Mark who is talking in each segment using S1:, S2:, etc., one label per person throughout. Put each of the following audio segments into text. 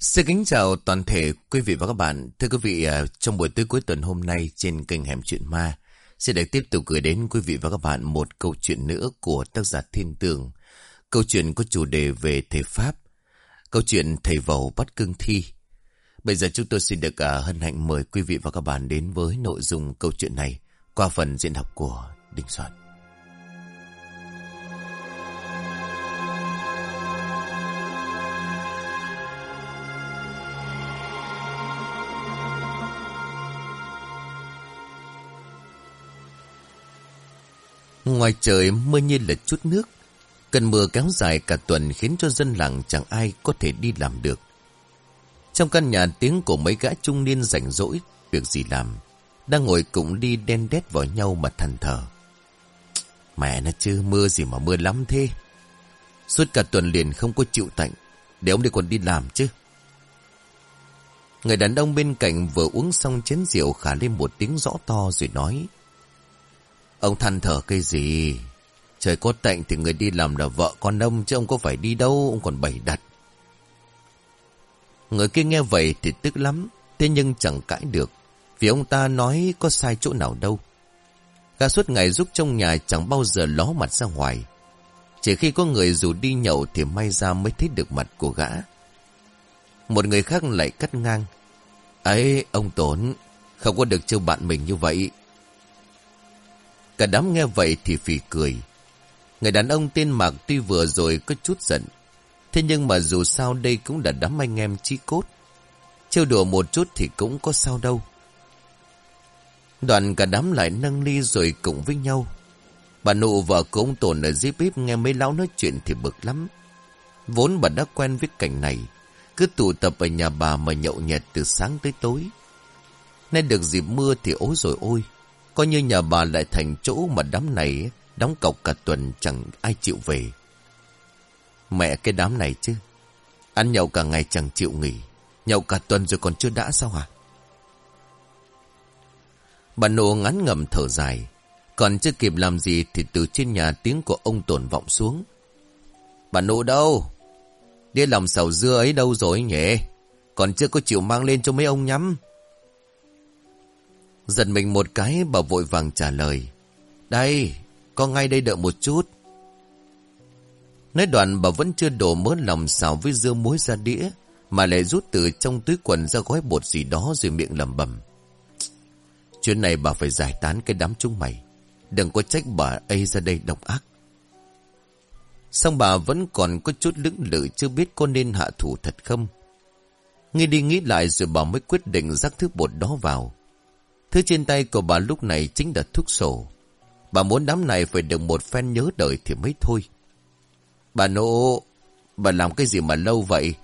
S1: Xin kính chào toàn thể quý vị và các bạn. Thưa quý vị, à, trong buổi tối cuối tuần hôm nay trên kênh Hẻm Chuyện Ma, sẽ được tiếp tục gửi đến quý vị và các bạn một câu chuyện nữa của tác giả Thiên Tường. Câu chuyện có chủ đề về thể Pháp. Câu chuyện Thầy Vầu bắt cương thi. Bây giờ chúng tôi xin được à, hân hạnh mời quý vị và các bạn đến với nội dung câu chuyện này qua phần diễn đọc của Đinh Soạn. Ngoài trời mưa như là chút nước. Cơn mưa kéo dài cả tuần khiến cho dân làng chẳng ai có thể đi làm được. Trong căn nhà tiếng của mấy gã trung niên rảnh rỗi, việc gì làm, đang ngồi cũng đi đen đét vào nhau mà thần thở. Mẹ nó chứ, mưa gì mà mưa lắm thế. Suốt cả tuần liền không có chịu tạnh, để ông đi còn đi làm chứ. Người đàn ông bên cạnh vừa uống xong chén rượu khả lên một tiếng rõ to rồi nói. Ông than thở cái gì? Trời có tạnh thì người đi làm là vợ con ông chứ ông có phải đi đâu, ông còn bày đặt. Người kia nghe vậy thì tức lắm, thế nhưng chẳng cãi được, vì ông ta nói có sai chỗ nào đâu. Gà suốt ngày giúp trong nhà chẳng bao giờ ló mặt ra ngoài. Chỉ khi có người dù đi nhậu thì may ra mới thấy được mặt của gã. Một người khác lại cắt ngang. Ấy, ông Tốn, không có được trêu bạn mình như vậy. Cả đám nghe vậy thì phì cười. Người đàn ông tên Mạc tuy vừa rồi có chút giận. Thế nhưng mà dù sao đây cũng là đám anh em chí cốt. Trêu đùa một chút thì cũng có sao đâu. đoàn cả đám lại nâng ly rồi cùng với nhau. Bà nụ vợ của ông Tổn ở dưới bếp nghe mấy lão nói chuyện thì bực lắm. Vốn bà đã quen với cảnh này. Cứ tụ tập ở nhà bà mà nhậu nhẹt từ sáng tới tối. Nên được dịp mưa thì ố rồi ôi. Coi như nhà bà lại thành chỗ mà đám này đóng cọc cả tuần chẳng ai chịu về. Mẹ cái đám này chứ. Ăn nhậu cả ngày chẳng chịu nghỉ. Nhậu cả tuần rồi còn chưa đã sao hả? Bà nô ngắn ngầm thở dài. Còn chưa kịp làm gì thì từ trên nhà tiếng của ông tổn vọng xuống. Bà nô đâu? Đi lòng sầu dưa ấy đâu rồi nhỉ? Còn chưa có chịu mang lên cho mấy ông nhắm. Giật mình một cái bà vội vàng trả lời. Đây, con ngay đây đợi một chút. Nói đoạn bà vẫn chưa đổ mớ lòng xào với dưa muối ra đĩa, mà lại rút từ trong túi quần ra gói bột gì đó rồi miệng lẩm bẩm. Chuyện này bà phải giải tán cái đám chúng mày. Đừng có trách bà ấy ra đây độc ác. Xong bà vẫn còn có chút lưỡng lự chưa biết có nên hạ thủ thật không. Nghĩ đi nghĩ lại rồi bà mới quyết định rắc thứ bột đó vào. Thứ trên tay của bà lúc này chính là thuốc sổ. Bà muốn đám này phải được một phen nhớ đời thì mới thôi. Bà nộ, bà làm cái gì mà lâu vậy?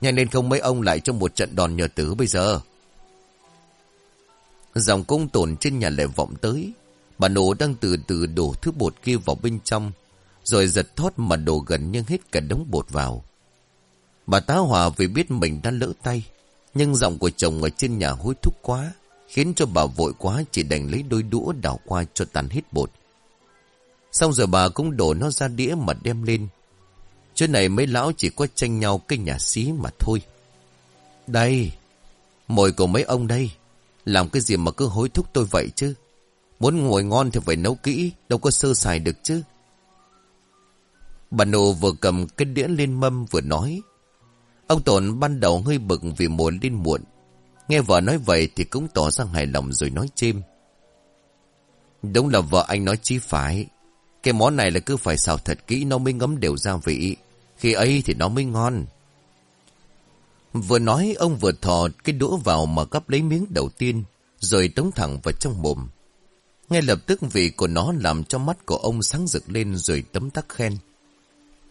S1: Nhanh lên không mấy ông lại trong một trận đòn nhờ tứ bây giờ. Dòng công tổn trên nhà lại vọng tới. Bà nổ đang từ từ đổ thứ bột kia vào bên trong. Rồi giật thoát mà đổ gần như hết cả đống bột vào. Bà tá hòa vì biết mình đã lỡ tay. Nhưng giọng của chồng ở trên nhà hối thúc quá. Khiến cho bà vội quá chỉ đành lấy đôi đũa đảo qua cho tàn hết bột. Xong rồi bà cũng đổ nó ra đĩa mà đem lên. Chỗ này mấy lão chỉ có tranh nhau cái nhà xí mà thôi. Đây, mồi của mấy ông đây. Làm cái gì mà cứ hối thúc tôi vậy chứ. Muốn ngồi ngon thì phải nấu kỹ, đâu có sơ sài được chứ. Bà nô vừa cầm cái đĩa lên mâm vừa nói. Ông Tồn ban đầu hơi bực vì muốn lên muộn. Nghe vợ nói vậy thì cũng tỏ ra hài lòng rồi nói chêm. Đúng là vợ anh nói chí phải. Cái món này là cứ phải xào thật kỹ nó mới ngấm đều gia vị. Khi ấy thì nó mới ngon. Vừa nói ông vừa thò cái đũa vào mà gắp lấy miếng đầu tiên, rồi tống thẳng vào trong mồm. Ngay lập tức vị của nó làm cho mắt của ông sáng rực lên rồi tấm tắc khen.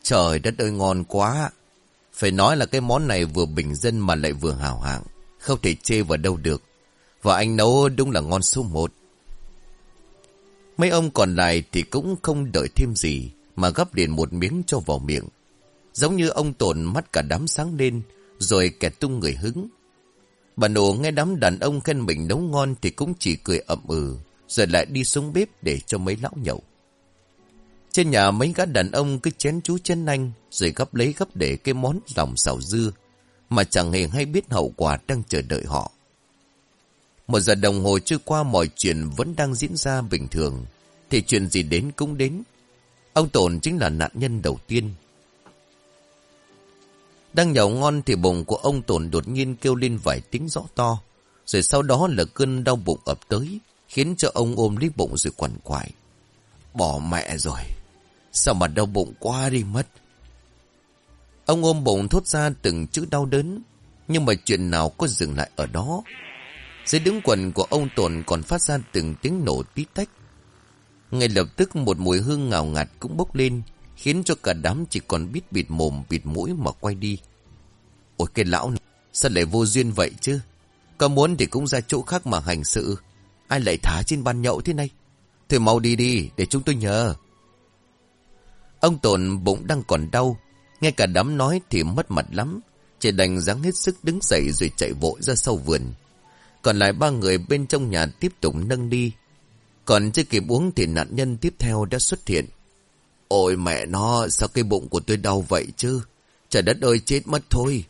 S1: Trời đất ơi ngon quá! Phải nói là cái món này vừa bình dân mà lại vừa hào hạng. Không thể chê vào đâu được. Và anh nấu đúng là ngon số một. Mấy ông còn lại thì cũng không đợi thêm gì, mà gấp liền một miếng cho vào miệng. Giống như ông tổn mắt cả đám sáng lên, rồi kẹt tung người hứng. Bà nổ nghe đám đàn ông khen mình nấu ngon thì cũng chỉ cười ậm ừ rồi lại đi xuống bếp để cho mấy lão nhậu. Trên nhà mấy gã đàn ông cứ chén chú chén anh rồi gấp lấy gấp để cái món lòng xào dưa mà chẳng hề hay biết hậu quả đang chờ đợi họ. Một giờ đồng hồ trôi qua mọi chuyện vẫn đang diễn ra bình thường, thì chuyện gì đến cũng đến. Ông Tồn chính là nạn nhân đầu tiên. Đang nhậu ngon thì bụng của ông Tồn đột nhiên kêu lên vài tiếng rõ to, rồi sau đó là cơn đau bụng ập tới, khiến cho ông ôm lấy bụng rồi quằn quại. Bỏ mẹ rồi, sao mà đau bụng quá đi mất. Ông ôm bụng thốt ra từng chữ đau đớn, nhưng mà chuyện nào có dừng lại ở đó. Dưới đứng quần của ông Tồn còn phát ra từng tiếng nổ tí tách. Ngay lập tức một mùi hương ngào ngạt cũng bốc lên, khiến cho cả đám chỉ còn biết bịt mồm bịt mũi mà quay đi. Ôi cái lão này, sao lại vô duyên vậy chứ? Có muốn thì cũng ra chỗ khác mà hành sự. Ai lại thả trên bàn nhậu thế này? Thôi mau đi đi, để chúng tôi nhờ. Ông Tồn bụng đang còn đau, nghe cả đám nói thì mất mặt lắm. Chỉ đành ráng hết sức đứng dậy rồi chạy vội ra sau vườn. Còn lại ba người bên trong nhà tiếp tục nâng đi. Còn chưa kịp uống thì nạn nhân tiếp theo đã xuất hiện. Ôi mẹ nó, sao cái bụng của tôi đau vậy chứ? Trời đất ơi chết mất thôi.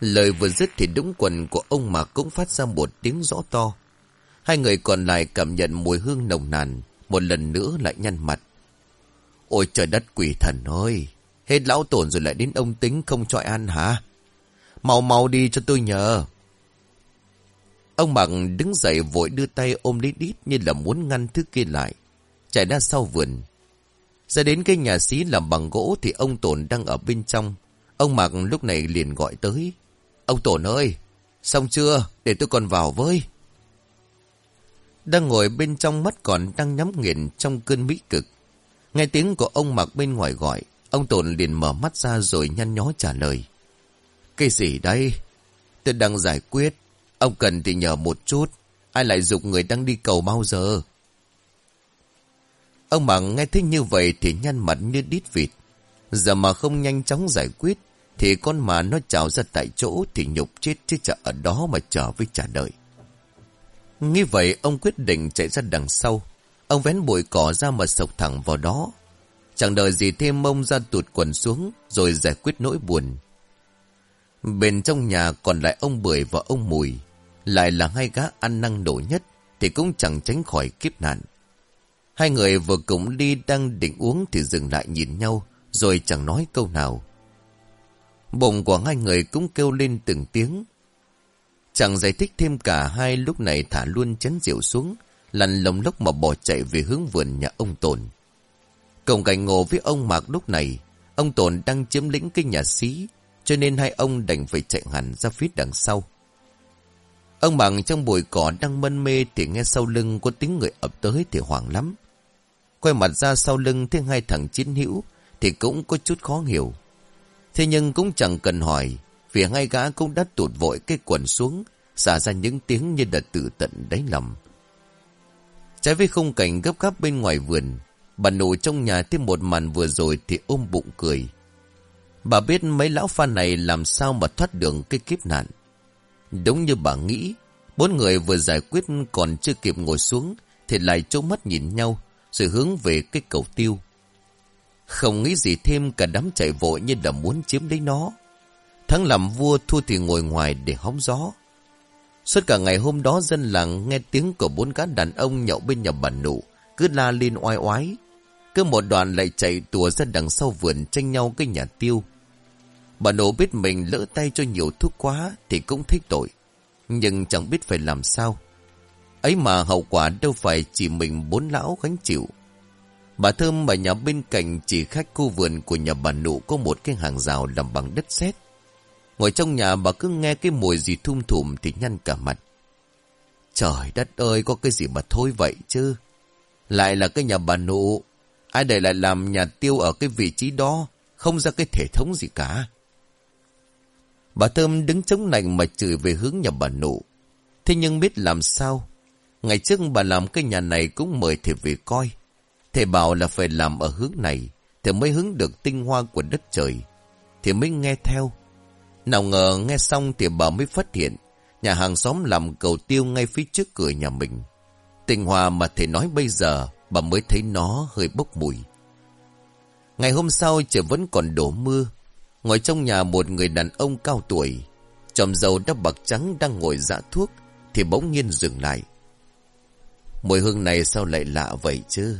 S1: Lời vừa dứt thì đúng quần của ông mà cũng phát ra một tiếng rõ to. Hai người còn lại cảm nhận mùi hương nồng nàn, một lần nữa lại nhăn mặt. Ôi trời đất quỷ thần ơi, hết lão tổn rồi lại đến ông tính không cho ăn hả? Mau mau đi cho tôi nhờ. Ông Bằng đứng dậy vội đưa tay ôm lấy đít như là muốn ngăn thứ kia lại. Chạy ra sau vườn. Ra đến cái nhà xí làm bằng gỗ thì ông tổn đang ở bên trong. Ông Mạc lúc này liền gọi tới. Ông tổn ơi, xong chưa? Để tôi còn vào với. Đang ngồi bên trong mắt còn đang nhắm nghiền trong cơn mỹ cực. Nghe tiếng của ông mặc bên ngoài gọi, ông Tồn liền mở mắt ra rồi nhăn nhó trả lời. Cái gì đây? Tôi đang giải quyết. Ông cần thì nhờ một chút. Ai lại dục người đang đi cầu bao giờ? Ông mặc nghe thấy như vậy thì nhăn mặt như đít vịt. Giờ mà không nhanh chóng giải quyết thì con mà nó trào ra tại chỗ thì nhục chết chứ chả ở đó mà chờ với trả đợi. Nghĩ vậy ông quyết định chạy ra đằng sau. Ông vén bụi cỏ ra mà sộc thẳng vào đó. Chẳng đợi gì thêm mông ra tụt quần xuống rồi giải quyết nỗi buồn. Bên trong nhà còn lại ông Bưởi và ông Mùi. Lại là hai gã ăn năng nổ nhất thì cũng chẳng tránh khỏi kiếp nạn. Hai người vừa cùng đi đang định uống thì dừng lại nhìn nhau rồi chẳng nói câu nào. Bụng của hai người cũng kêu lên từng tiếng. Chẳng giải thích thêm cả hai lúc này thả luôn chén rượu xuống, lăn lồng lốc mà bỏ chạy về hướng vườn nhà ông Tồn. Cộng cảnh ngộ với ông Mạc lúc này, ông Tồn đang chiếm lĩnh cái nhà xí, cho nên hai ông đành phải chạy hẳn ra phía đằng sau. Ông Mạc trong bụi cỏ đang mân mê thì nghe sau lưng có tiếng người ập tới thì hoảng lắm. Quay mặt ra sau lưng thấy hai thằng chiến hữu thì cũng có chút khó hiểu. Thế nhưng cũng chẳng cần hỏi, vì hai gã cũng đã tụt vội cái quần xuống, xả ra những tiếng như đã tự tận đáy lòng. Trái với khung cảnh gấp gáp bên ngoài vườn, bà nội trong nhà thêm một màn vừa rồi thì ôm bụng cười. Bà biết mấy lão pha này làm sao mà thoát được cái kiếp nạn. Đúng như bà nghĩ, bốn người vừa giải quyết còn chưa kịp ngồi xuống thì lại trố mắt nhìn nhau rồi hướng về cái cầu tiêu. Không nghĩ gì thêm cả đám chạy vội như là muốn chiếm lấy nó. Thắng làm vua thua thì ngồi ngoài để hóng gió. Suốt cả ngày hôm đó dân làng nghe tiếng của bốn cá đàn ông nhậu bên nhà bà nụ, cứ la lên oai oái. Cứ một đoàn lại chạy tùa ra đằng sau vườn tranh nhau cái nhà tiêu. Bà nụ biết mình lỡ tay cho nhiều thuốc quá thì cũng thích tội. Nhưng chẳng biết phải làm sao. Ấy mà hậu quả đâu phải chỉ mình bốn lão gánh chịu. Bà Thơm bà nhà bên cạnh chỉ khách khu vườn của nhà bà nụ có một cái hàng rào làm bằng đất sét. Ngồi trong nhà bà cứ nghe cái mùi gì thum thùm thì nhăn cả mặt. Trời đất ơi, có cái gì mà thôi vậy chứ. Lại là cái nhà bà nụ. Ai để lại làm nhà tiêu ở cái vị trí đó. Không ra cái thể thống gì cả. Bà Thơm đứng chống nạnh mà chửi về hướng nhà bà nụ. Thế nhưng biết làm sao. Ngày trước bà làm cái nhà này cũng mời thầy về coi. Thầy bảo là phải làm ở hướng này, Thì mới hứng được tinh hoa của đất trời Thì mới nghe theo nào ngờ nghe xong thì bà mới phát hiện, Nhà hàng xóm làm cầu tiêu ngay phía trước cửa nhà mình. Tình hòa mà thầy nói bây giờ, Bà mới thấy nó hơi bốc mùi. Ngày hôm sau trời vẫn còn đổ mưa. Ngồi trong nhà một người đàn ông cao tuổi, Chòm dầu đắp bạc trắng đang ngồi dã thuốc Thì bỗng nhiên dừng lại. Mùi hương này sao lại lạ vậy chứ?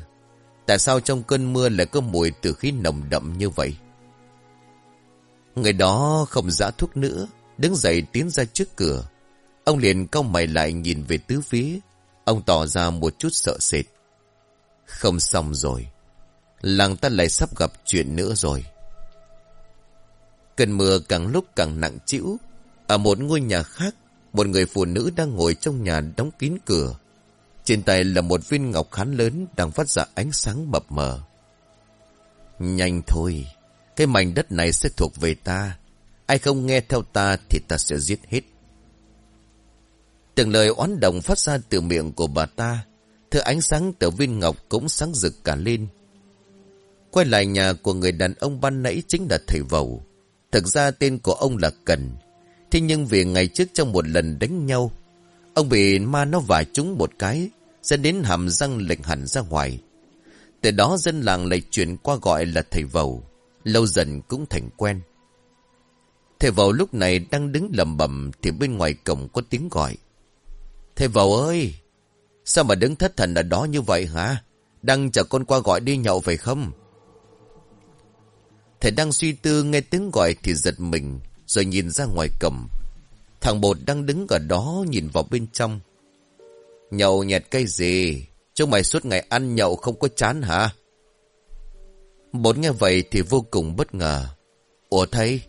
S1: Tại sao trong cơn mưa lại có mùi từ khí nồng đậm như vậy? Người đó không dã thuốc nữa Đứng dậy tiến ra trước cửa. Ông liền cau mày lại nhìn về tứ phía. Ông tỏ ra một chút sợ sệt. Không xong rồi. Làng ta lại sắp gặp chuyện nữa rồi. Cơn mưa càng lúc càng nặng chịu Ở một ngôi nhà khác, Một người phụ nữ đang ngồi trong nhà đóng kín cửa. Trên tay là một viên ngọc khán lớn Đang phát ra ánh sáng mập mờ. Nhanh thôi. Cái mảnh đất này sẽ thuộc về ta. Ai không nghe theo ta Thì ta sẽ giết hết. Từng lời oán đồng phát ra từ miệng của bà ta. Thứ ánh sáng từ viên ngọc cũng sáng rực cả lên. Quay lại nhà của người đàn ông ban nãy chính là thầy Vầu. Thực ra tên của ông là Cần. Thế nhưng vì ngày trước trong một lần đánh nhau, ông bị ma nó vả trúng một cái, dẫn đến hàm răng lệch hẳn ra ngoài. Từ đó dân làng lại chuyển qua gọi là thầy Vầu, lâu dần cũng thành quen. Thầy vào lúc này đang đứng lầm bầm thì bên ngoài cổng có tiếng gọi. Thầy vào ơi, sao mà đứng thất thần ở đó như vậy hả? Đang chờ con qua gọi đi nhậu phải không? Thầy đang suy tư nghe tiếng gọi thì giật mình, rồi nhìn ra ngoài cổng, Thằng bột đang đứng ở đó nhìn vào bên trong. Nhậu nhẹt cây gì? Chúng mày suốt ngày ăn nhậu không có chán hả? Bốn nghe vậy thì vô cùng bất ngờ. Ủa thầy,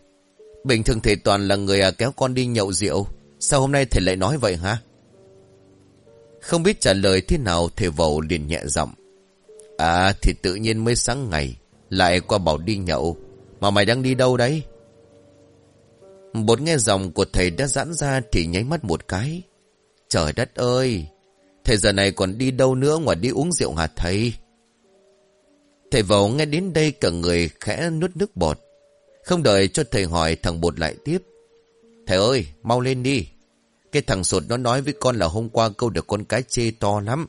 S1: bình thường thầy toàn là người à kéo con đi nhậu rượu. Sao hôm nay thầy lại nói vậy hả? Không biết trả lời thế nào thầy vầu liền nhẹ giọng. À thì tự nhiên mới sáng ngày, lại qua bảo đi nhậu. Mà mày đang đi đâu đấy? Bốn nghe giọng của thầy đã giãn ra thì nháy mắt một cái. Trời đất ơi! Thầy giờ này còn đi đâu nữa ngoài đi uống rượu hả thầy? Thầy vào nghe đến đây cả người khẽ nuốt nước bọt. Không đợi cho thầy hỏi thằng bột lại tiếp. Thầy ơi, mau lên đi. Cái thằng sột nó nói với con là hôm qua câu được con cái chê to lắm.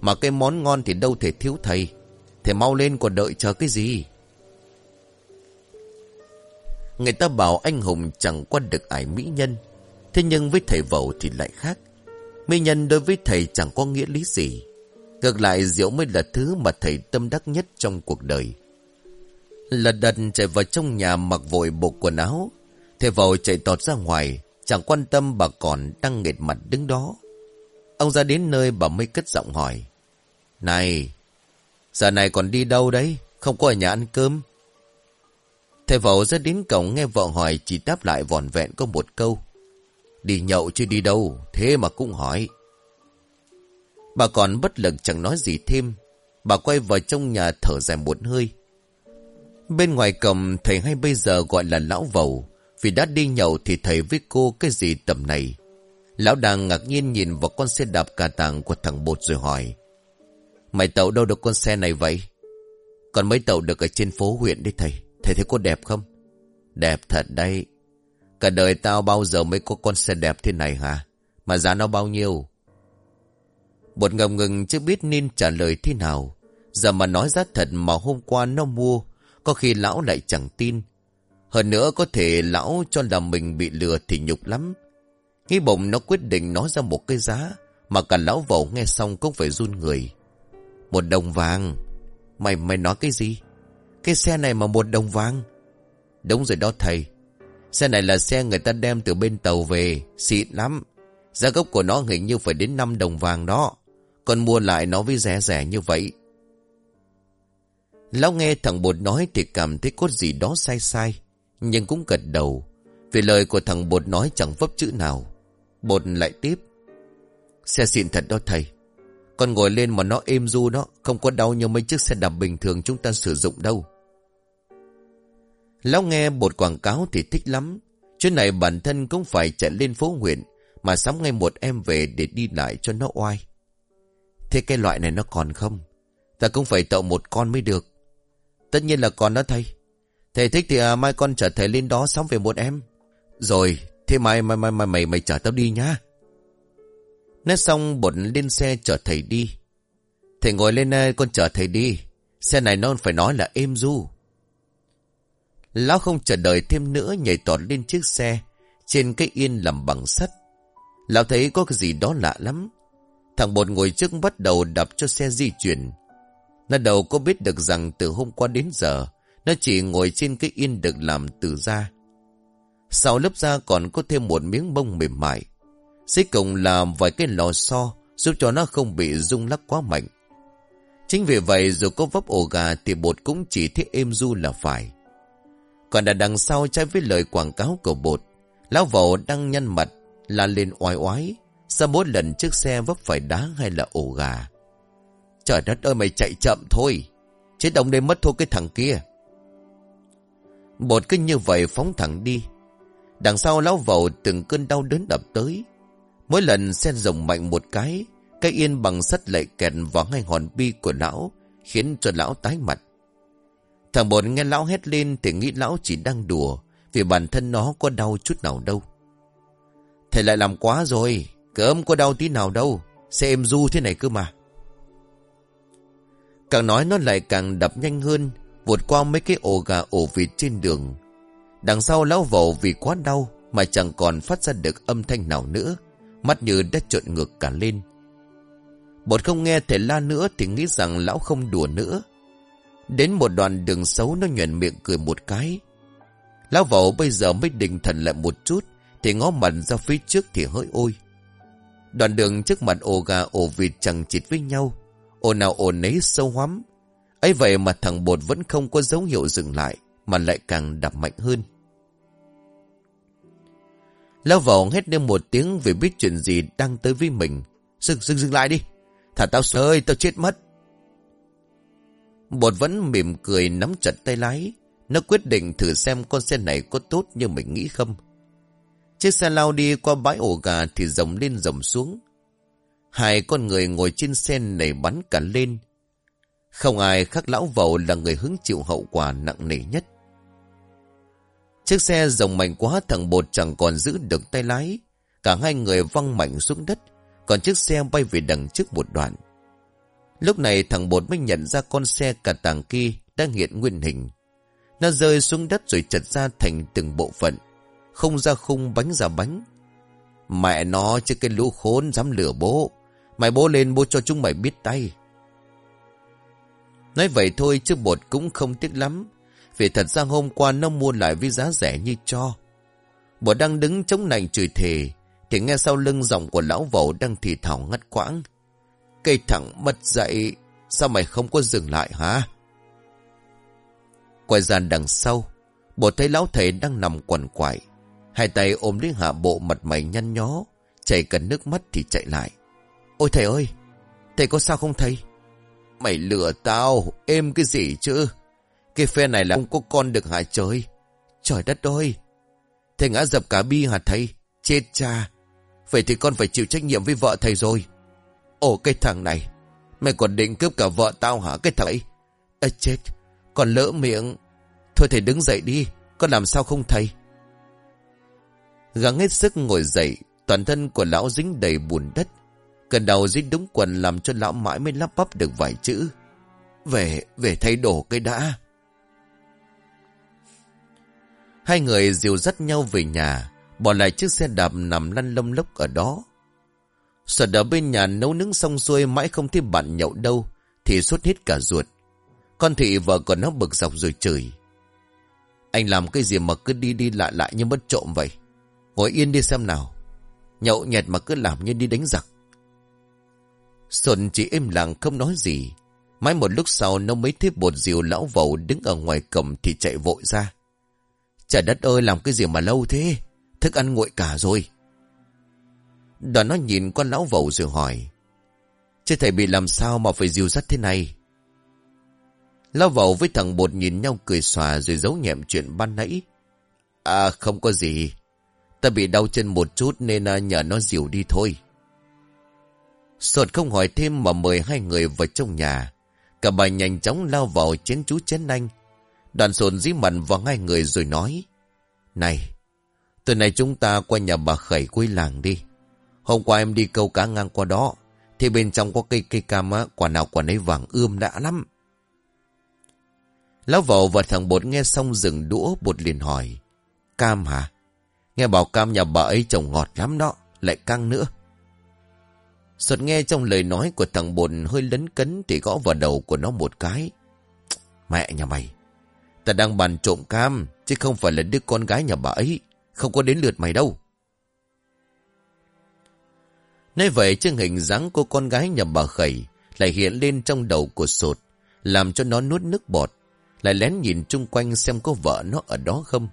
S1: Mà cái món ngon thì đâu thể thiếu thầy. Thầy mau lên còn đợi chờ cái gì? Người ta bảo anh hùng chẳng qua được ải mỹ nhân. Thế nhưng với thầy vẩu thì lại khác. Mỹ nhân đối với thầy chẳng có nghĩa lý gì. Ngược lại rượu mới là thứ mà thầy tâm đắc nhất trong cuộc đời. Lật đật chạy vào trong nhà mặc vội bộ quần áo. Thầy vào chạy tọt ra ngoài. Chẳng quan tâm bà còn đang nghệt mặt đứng đó. Ông ra đến nơi bà mới cất giọng hỏi. Này, giờ này còn đi đâu đấy? Không có ở nhà ăn cơm. Thầy vào ra đến cổng nghe vợ hỏi chỉ đáp lại vòn vẹn có một câu. Đi nhậu chứ đi đâu, thế mà cũng hỏi. Bà còn bất lực chẳng nói gì thêm. Bà quay vào trong nhà thở dài một hơi. Bên ngoài cầm thầy hay bây giờ gọi là lão vầu. Vì đã đi nhậu thì thầy với cô cái gì tầm này. Lão đang ngạc nhiên nhìn vào con xe đạp cà tàng của thằng bột rồi hỏi. Mày tậu đâu được con xe này vậy? Còn mấy tàu được ở trên phố huyện đấy thầy. Thầy thấy cô đẹp không? Đẹp thật đấy. Cả đời tao bao giờ mới có con xe đẹp thế này hả? Mà giá nó bao nhiêu? Bột ngầm ngừng chưa biết nên trả lời thế nào. Giờ mà nói ra thật mà hôm qua nó mua, có khi lão lại chẳng tin. Hơn nữa có thể lão cho là mình bị lừa thì nhục lắm. Nghĩ bụng nó quyết định nói ra một cái giá, mà cả lão vẩu nghe xong cũng phải run người. Một đồng vàng. Mày mày nói cái gì? Cái xe này mà một đồng vàng. Đúng rồi đó thầy. Xe này là xe người ta đem từ bên tàu về. Xịn lắm. Giá gốc của nó hình như phải đến 5 đồng vàng đó. Còn mua lại nó với rẻ rẻ như vậy. Lão nghe thằng bột nói thì cảm thấy có gì đó sai sai. Nhưng cũng gật đầu. Vì lời của thằng bột nói chẳng vấp chữ nào. Bột lại tiếp. Xe xịn thật đó thầy. Con ngồi lên mà nó êm du đó, không có đau như mấy chiếc xe đạp bình thường chúng ta sử dụng đâu. Lão nghe bột quảng cáo thì thích lắm. Chuyện này bản thân cũng phải chạy lên phố huyện mà sắm ngay một em về để đi lại cho nó oai. Thế cái loại này nó còn không? Ta cũng phải tậu một con mới được. Tất nhiên là con đó thầy. Thầy thích thì à, mai con chở thầy lên đó sống về một em. Rồi, thế mai mai mai, mai mày mày chở tao đi nhá. Nói xong bột lên xe chở thầy đi. Thầy ngồi lên à, con chở thầy đi. Xe này nó phải nói là êm du. Lão không chờ đợi thêm nữa nhảy tọt lên chiếc xe. Trên cái yên làm bằng sắt. Lão thấy có cái gì đó lạ lắm. Thằng bột ngồi trước bắt đầu đập cho xe di chuyển. Nó đầu có biết được rằng từ hôm qua đến giờ, nó chỉ ngồi trên cái yên được làm từ da. Sau lớp da còn có thêm một miếng bông mềm mại. Xích cùng là vài cái lò xo, giúp cho nó không bị rung lắc quá mạnh. Chính vì vậy dù có vấp ổ gà thì bột cũng chỉ thích êm du là phải. Còn ở đằng sau trái với lời quảng cáo của bột, lão vẩu đang nhăn mặt, la lên oai oái, sao mỗi lần chiếc xe vấp phải đá hay là ổ gà. Trời đất ơi mày chạy chậm thôi, chết đồng đây mất thôi cái thằng kia. Bột cứ như vậy phóng thẳng đi. Đằng sau lão vầu từng cơn đau đớn đập tới. Mỗi lần xe rồng mạnh một cái, cái yên bằng sắt lại kẹt vào ngay hòn bi của lão, khiến cho lão tái mặt. Thằng bột nghe lão hét lên thì nghĩ lão chỉ đang đùa, vì bản thân nó có đau chút nào đâu. Thầy lại làm quá rồi, cơm có đau tí nào đâu, xe em du thế này cơ mà. Càng nói nó lại càng đập nhanh hơn, vụt qua mấy cái ổ gà ổ vịt trên đường. Đằng sau lão vẩu vì quá đau mà chẳng còn phát ra được âm thanh nào nữa, mắt như đã trộn ngược cả lên. Bột không nghe thể la nữa thì nghĩ rằng lão không đùa nữa. Đến một đoạn đường xấu nó nhuận miệng cười một cái. Lão vẩu bây giờ mới định thần lại một chút thì ngó mặt ra phía trước thì hơi ôi. Đoạn đường trước mặt ổ gà ổ vịt chẳng chịt với nhau. Ổ nào ổ nấy sâu hoắm. ấy vậy mà thằng bột vẫn không có dấu hiệu dừng lại mà lại càng đập mạnh hơn. Lao vào hét lên một tiếng vì biết chuyện gì đang tới với mình. Dừng, dừng, dừng lại đi. Thả tao ơi, tao chết mất. Bột vẫn mỉm cười nắm chặt tay lái. Nó quyết định thử xem con xe này có tốt như mình nghĩ không. Chiếc xe lao đi qua bãi ổ gà thì rồng lên rồng xuống. Hai con người ngồi trên xe này bắn cả lên. Không ai khác lão vầu là người hứng chịu hậu quả nặng nề nhất. Chiếc xe rồng mạnh quá, thằng bột chẳng còn giữ được tay lái. Cả hai người văng mạnh xuống đất. Còn chiếc xe bay về đằng trước một đoạn. Lúc này thằng bột mới nhận ra con xe cả tàng kia đang hiện nguyên hình. Nó rơi xuống đất rồi chật ra thành từng bộ phận. Không ra khung bánh ra bánh. Mẹ nó chứ cái lũ khốn dám lửa bố. Mày bố lên bố cho chúng mày biết tay. Nói vậy thôi chứ bột cũng không tiếc lắm. Vì thật ra hôm qua nó mua lại với giá rẻ như cho. Bột đang đứng chống nạnh chửi thề. Thì nghe sau lưng giọng của lão vẩu đang thì thảo ngắt quãng. Cây thẳng mất dậy. Sao mày không có dừng lại hả? Quay ra đằng sau. Bột thấy lão thầy đang nằm quằn quại. Hai tay ôm lấy hạ bộ mặt mày nhăn nhó. Chảy cần nước mắt thì chạy lại. Ôi thầy ơi! Thầy có sao không thầy? Mày lừa tao, êm cái gì chứ? Cái phe này là không có con được hại trời. Trời đất ơi! Thầy ngã dập cả bi hả thầy? Chết cha! Vậy thì con phải chịu trách nhiệm với vợ thầy rồi. Ồ cái thằng này! Mày còn định cướp cả vợ tao hả cái thằng ấy? Ê chết! Còn lỡ miệng! Thôi thầy đứng dậy đi! Con làm sao không thầy? Gắng hết sức ngồi dậy, toàn thân của lão dính đầy bùn đất. Cần đầu dính đúng quần làm cho lão mãi mới lắp bắp được vài chữ. Về, về thay đổ cái đã. Hai người dìu dắt nhau về nhà, bỏ lại chiếc xe đạp nằm lăn lông lốc ở đó. Sở ở bên nhà nấu nướng xong xuôi mãi không thấy bạn nhậu đâu, thì suốt hết cả ruột. Con thị vợ còn nó bực dọc rồi chửi. Anh làm cái gì mà cứ đi đi lại lại như mất trộm vậy? Ngồi yên đi xem nào. Nhậu nhẹt mà cứ làm như đi đánh giặc. Xuân chỉ im lặng không nói gì. Mãi một lúc sau, nó mới thấy bột diều lão vầu đứng ở ngoài cổng thì chạy vội ra. Trời đất ơi, làm cái gì mà lâu thế? Thức ăn nguội cả rồi. Đoàn nó nhìn con lão vầu rồi hỏi. Chứ thầy bị làm sao mà phải dìu dắt thế này? Lão vầu với thằng bột nhìn nhau cười xòa rồi giấu nhẹm chuyện ban nãy. À không có gì. Ta bị đau chân một chút nên à, nhờ nó dịu đi thôi. Sột không hỏi thêm mà mời hai người vào trong nhà. Cả bà nhanh chóng lao vào chén chú chén anh. Đoàn sồn dí mặn vào hai người rồi nói. Này, tuần này chúng ta qua nhà bà khẩy quê làng đi. Hôm qua em đi câu cá ngang qua đó. Thì bên trong có cây cây cam á, quả nào quả nấy vàng ươm đã lắm. Lão vào và thằng bột nghe xong dừng đũa bột liền hỏi. Cam hả? Nghe bảo cam nhà bà ấy trồng ngọt lắm đó, lại căng nữa. Sột nghe trong lời nói của thằng bồn hơi lấn cấn thì gõ vào đầu của nó một cái. Mẹ nhà mày, ta đang bàn trộm cam, chứ không phải là đứa con gái nhà bà ấy. Không có đến lượt mày đâu. Nói vậy chương hình dáng của con gái nhà bà khẩy lại hiện lên trong đầu của sột, làm cho nó nuốt nước bọt, lại lén nhìn chung quanh xem có vợ nó ở đó không.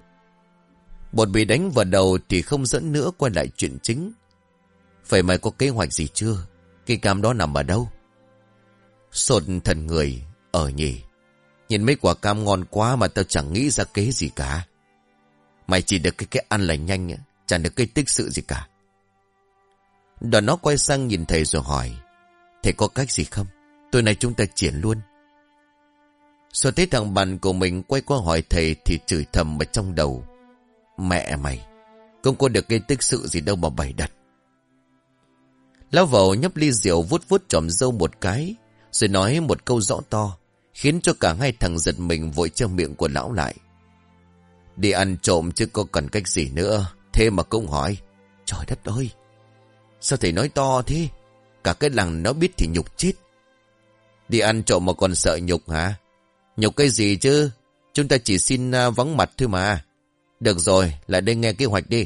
S1: Bột bị đánh vào đầu thì không dẫn nữa quay lại chuyện chính. Vậy mày có kế hoạch gì chưa? cây cam đó nằm ở đâu? Sột thần người, ở nhỉ. Nhìn mấy quả cam ngon quá mà tao chẳng nghĩ ra kế gì cả. Mày chỉ được cái cái ăn là nhanh, chẳng được cái tích sự gì cả. Đoàn nó quay sang nhìn thầy rồi hỏi. Thầy có cách gì không? Tối nay chúng ta triển luôn. Sau thấy thằng bạn của mình quay qua hỏi thầy thì chửi thầm ở trong đầu. Mẹ mày, không có được gây tích sự gì đâu mà bày đặt. Lão vẩu nhấp ly rượu vuốt vuốt tròm dâu một cái, rồi nói một câu rõ to, khiến cho cả hai thằng giật mình vội treo miệng của lão lại. Đi ăn trộm chứ có cần cách gì nữa, thế mà cũng hỏi. Trời đất ơi, sao thầy nói to thế? Cả cái làng nó biết thì nhục chết. Đi ăn trộm mà còn sợ nhục hả? Nhục cái gì chứ? Chúng ta chỉ xin à, vắng mặt thôi mà. Được rồi, lại đây nghe kế hoạch đi.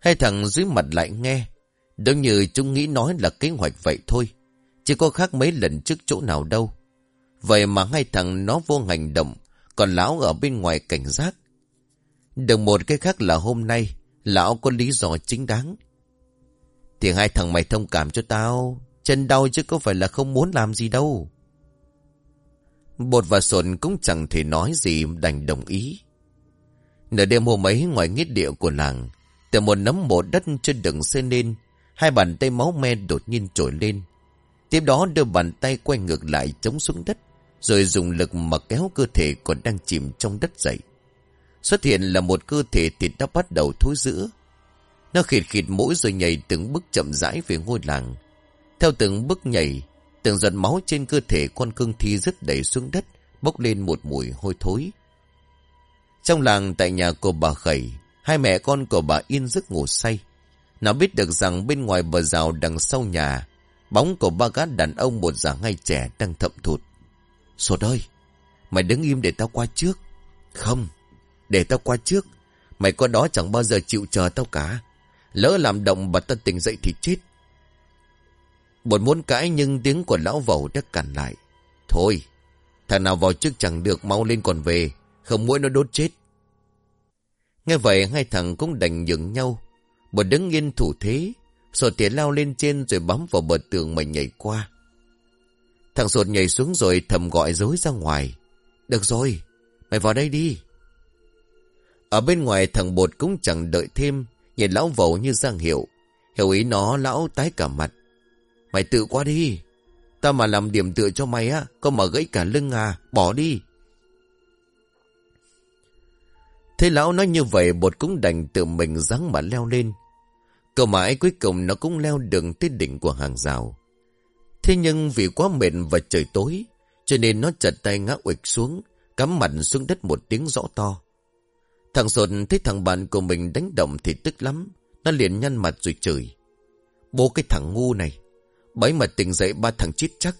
S1: Hai thằng dưới mặt lại nghe. Đúng như chúng nghĩ nói là kế hoạch vậy thôi. Chỉ có khác mấy lần trước chỗ nào đâu. Vậy mà hai thằng nó vô hành động. Còn lão ở bên ngoài cảnh giác. Được một cái khác là hôm nay. Lão có lý do chính đáng. Thì hai thằng mày thông cảm cho tao. Chân đau chứ có phải là không muốn làm gì đâu. Bột và sồn cũng chẳng thể nói gì đành đồng ý. Nửa đêm hôm ấy ngoài nghĩa địa của làng, từ một nấm mộ đất trên đường xây lên, hai bàn tay máu me đột nhiên trồi lên. Tiếp đó đưa bàn tay quay ngược lại chống xuống đất, rồi dùng lực mà kéo cơ thể còn đang chìm trong đất dậy. Xuất hiện là một cơ thể thịt đã bắt đầu thối rữa. Nó khịt khịt mũi rồi nhảy từng bước chậm rãi về ngôi làng. Theo từng bước nhảy, từng giọt máu trên cơ thể con cương thi rất đầy xuống đất, bốc lên một mùi hôi thối. Trong làng tại nhà của bà Khẩy, hai mẹ con của bà yên giấc ngủ say. Nó biết được rằng bên ngoài bờ rào đằng sau nhà, bóng của ba gã đàn ông một già ngay trẻ đang thậm thụt. Sột ơi, mày đứng im để tao qua trước. Không, để tao qua trước. Mày có đó chẳng bao giờ chịu chờ tao cả. Lỡ làm động bà ta tỉnh dậy thì chết. Bột muốn cãi nhưng tiếng của lão vẩu đã cản lại. Thôi, thằng nào vào trước chẳng được mau lên còn về, không mũi nó đốt chết. Nghe vậy hai thằng cũng đành nhường nhau. Bột đứng yên thủ thế, sột tỉa lao lên trên rồi bám vào bờ tường mà nhảy qua. Thằng sột nhảy xuống rồi thầm gọi dối ra ngoài. Được rồi, mày vào đây đi. Ở bên ngoài thằng bột cũng chẳng đợi thêm, nhìn lão vẩu như giang hiệu. Hiểu ý nó lão tái cả mặt. Mày tự qua đi. Tao mà làm điểm tựa cho mày á, có mà gãy cả lưng à, bỏ đi. Thế lão nói như vậy bột cũng đành tự mình ráng mà leo lên. Cậu mãi cuối cùng nó cũng leo đường tới đỉnh của hàng rào. Thế nhưng vì quá mệt và trời tối, cho nên nó chật tay ngã uịch xuống, cắm mặt xuống đất một tiếng rõ to. Thằng sột thấy thằng bạn của mình đánh động thì tức lắm, nó liền nhăn mặt rồi chửi. Bố cái thằng ngu này, Bấy mà tỉnh dậy, ba thằng chết chắc.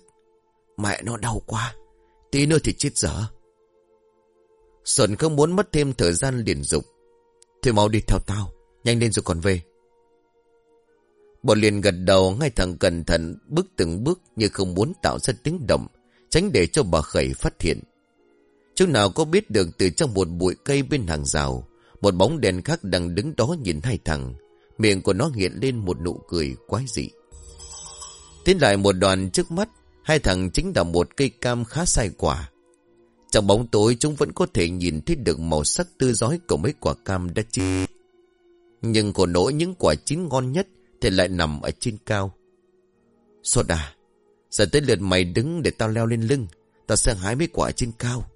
S1: Mẹ nó đau quá. Tí nữa thì chết dở. Xuân không muốn mất thêm thời gian liền dục. Thôi mau đi theo tao. Nhanh lên rồi còn về. Bọn liền gật đầu, ngay thằng cẩn thận bước từng bước như không muốn tạo ra tiếng động. Tránh để cho bà khẩy phát hiện. Chú nào có biết được từ trong một bụi cây bên hàng rào. Một bóng đèn khác đang đứng đó nhìn hai thằng. Miệng của nó hiện lên một nụ cười quái dị. Tiến lại một đoàn trước mắt, hai thằng chính là một cây cam khá sai quả. Trong bóng tối chúng vẫn có thể nhìn thấy được màu sắc tươi giói của mấy quả cam đã chín. Nhưng của nỗi những quả chín ngon nhất thì lại nằm ở trên cao. Sột à, giờ tới lượt mày đứng để tao leo lên lưng, tao sẽ hái mấy quả trên cao.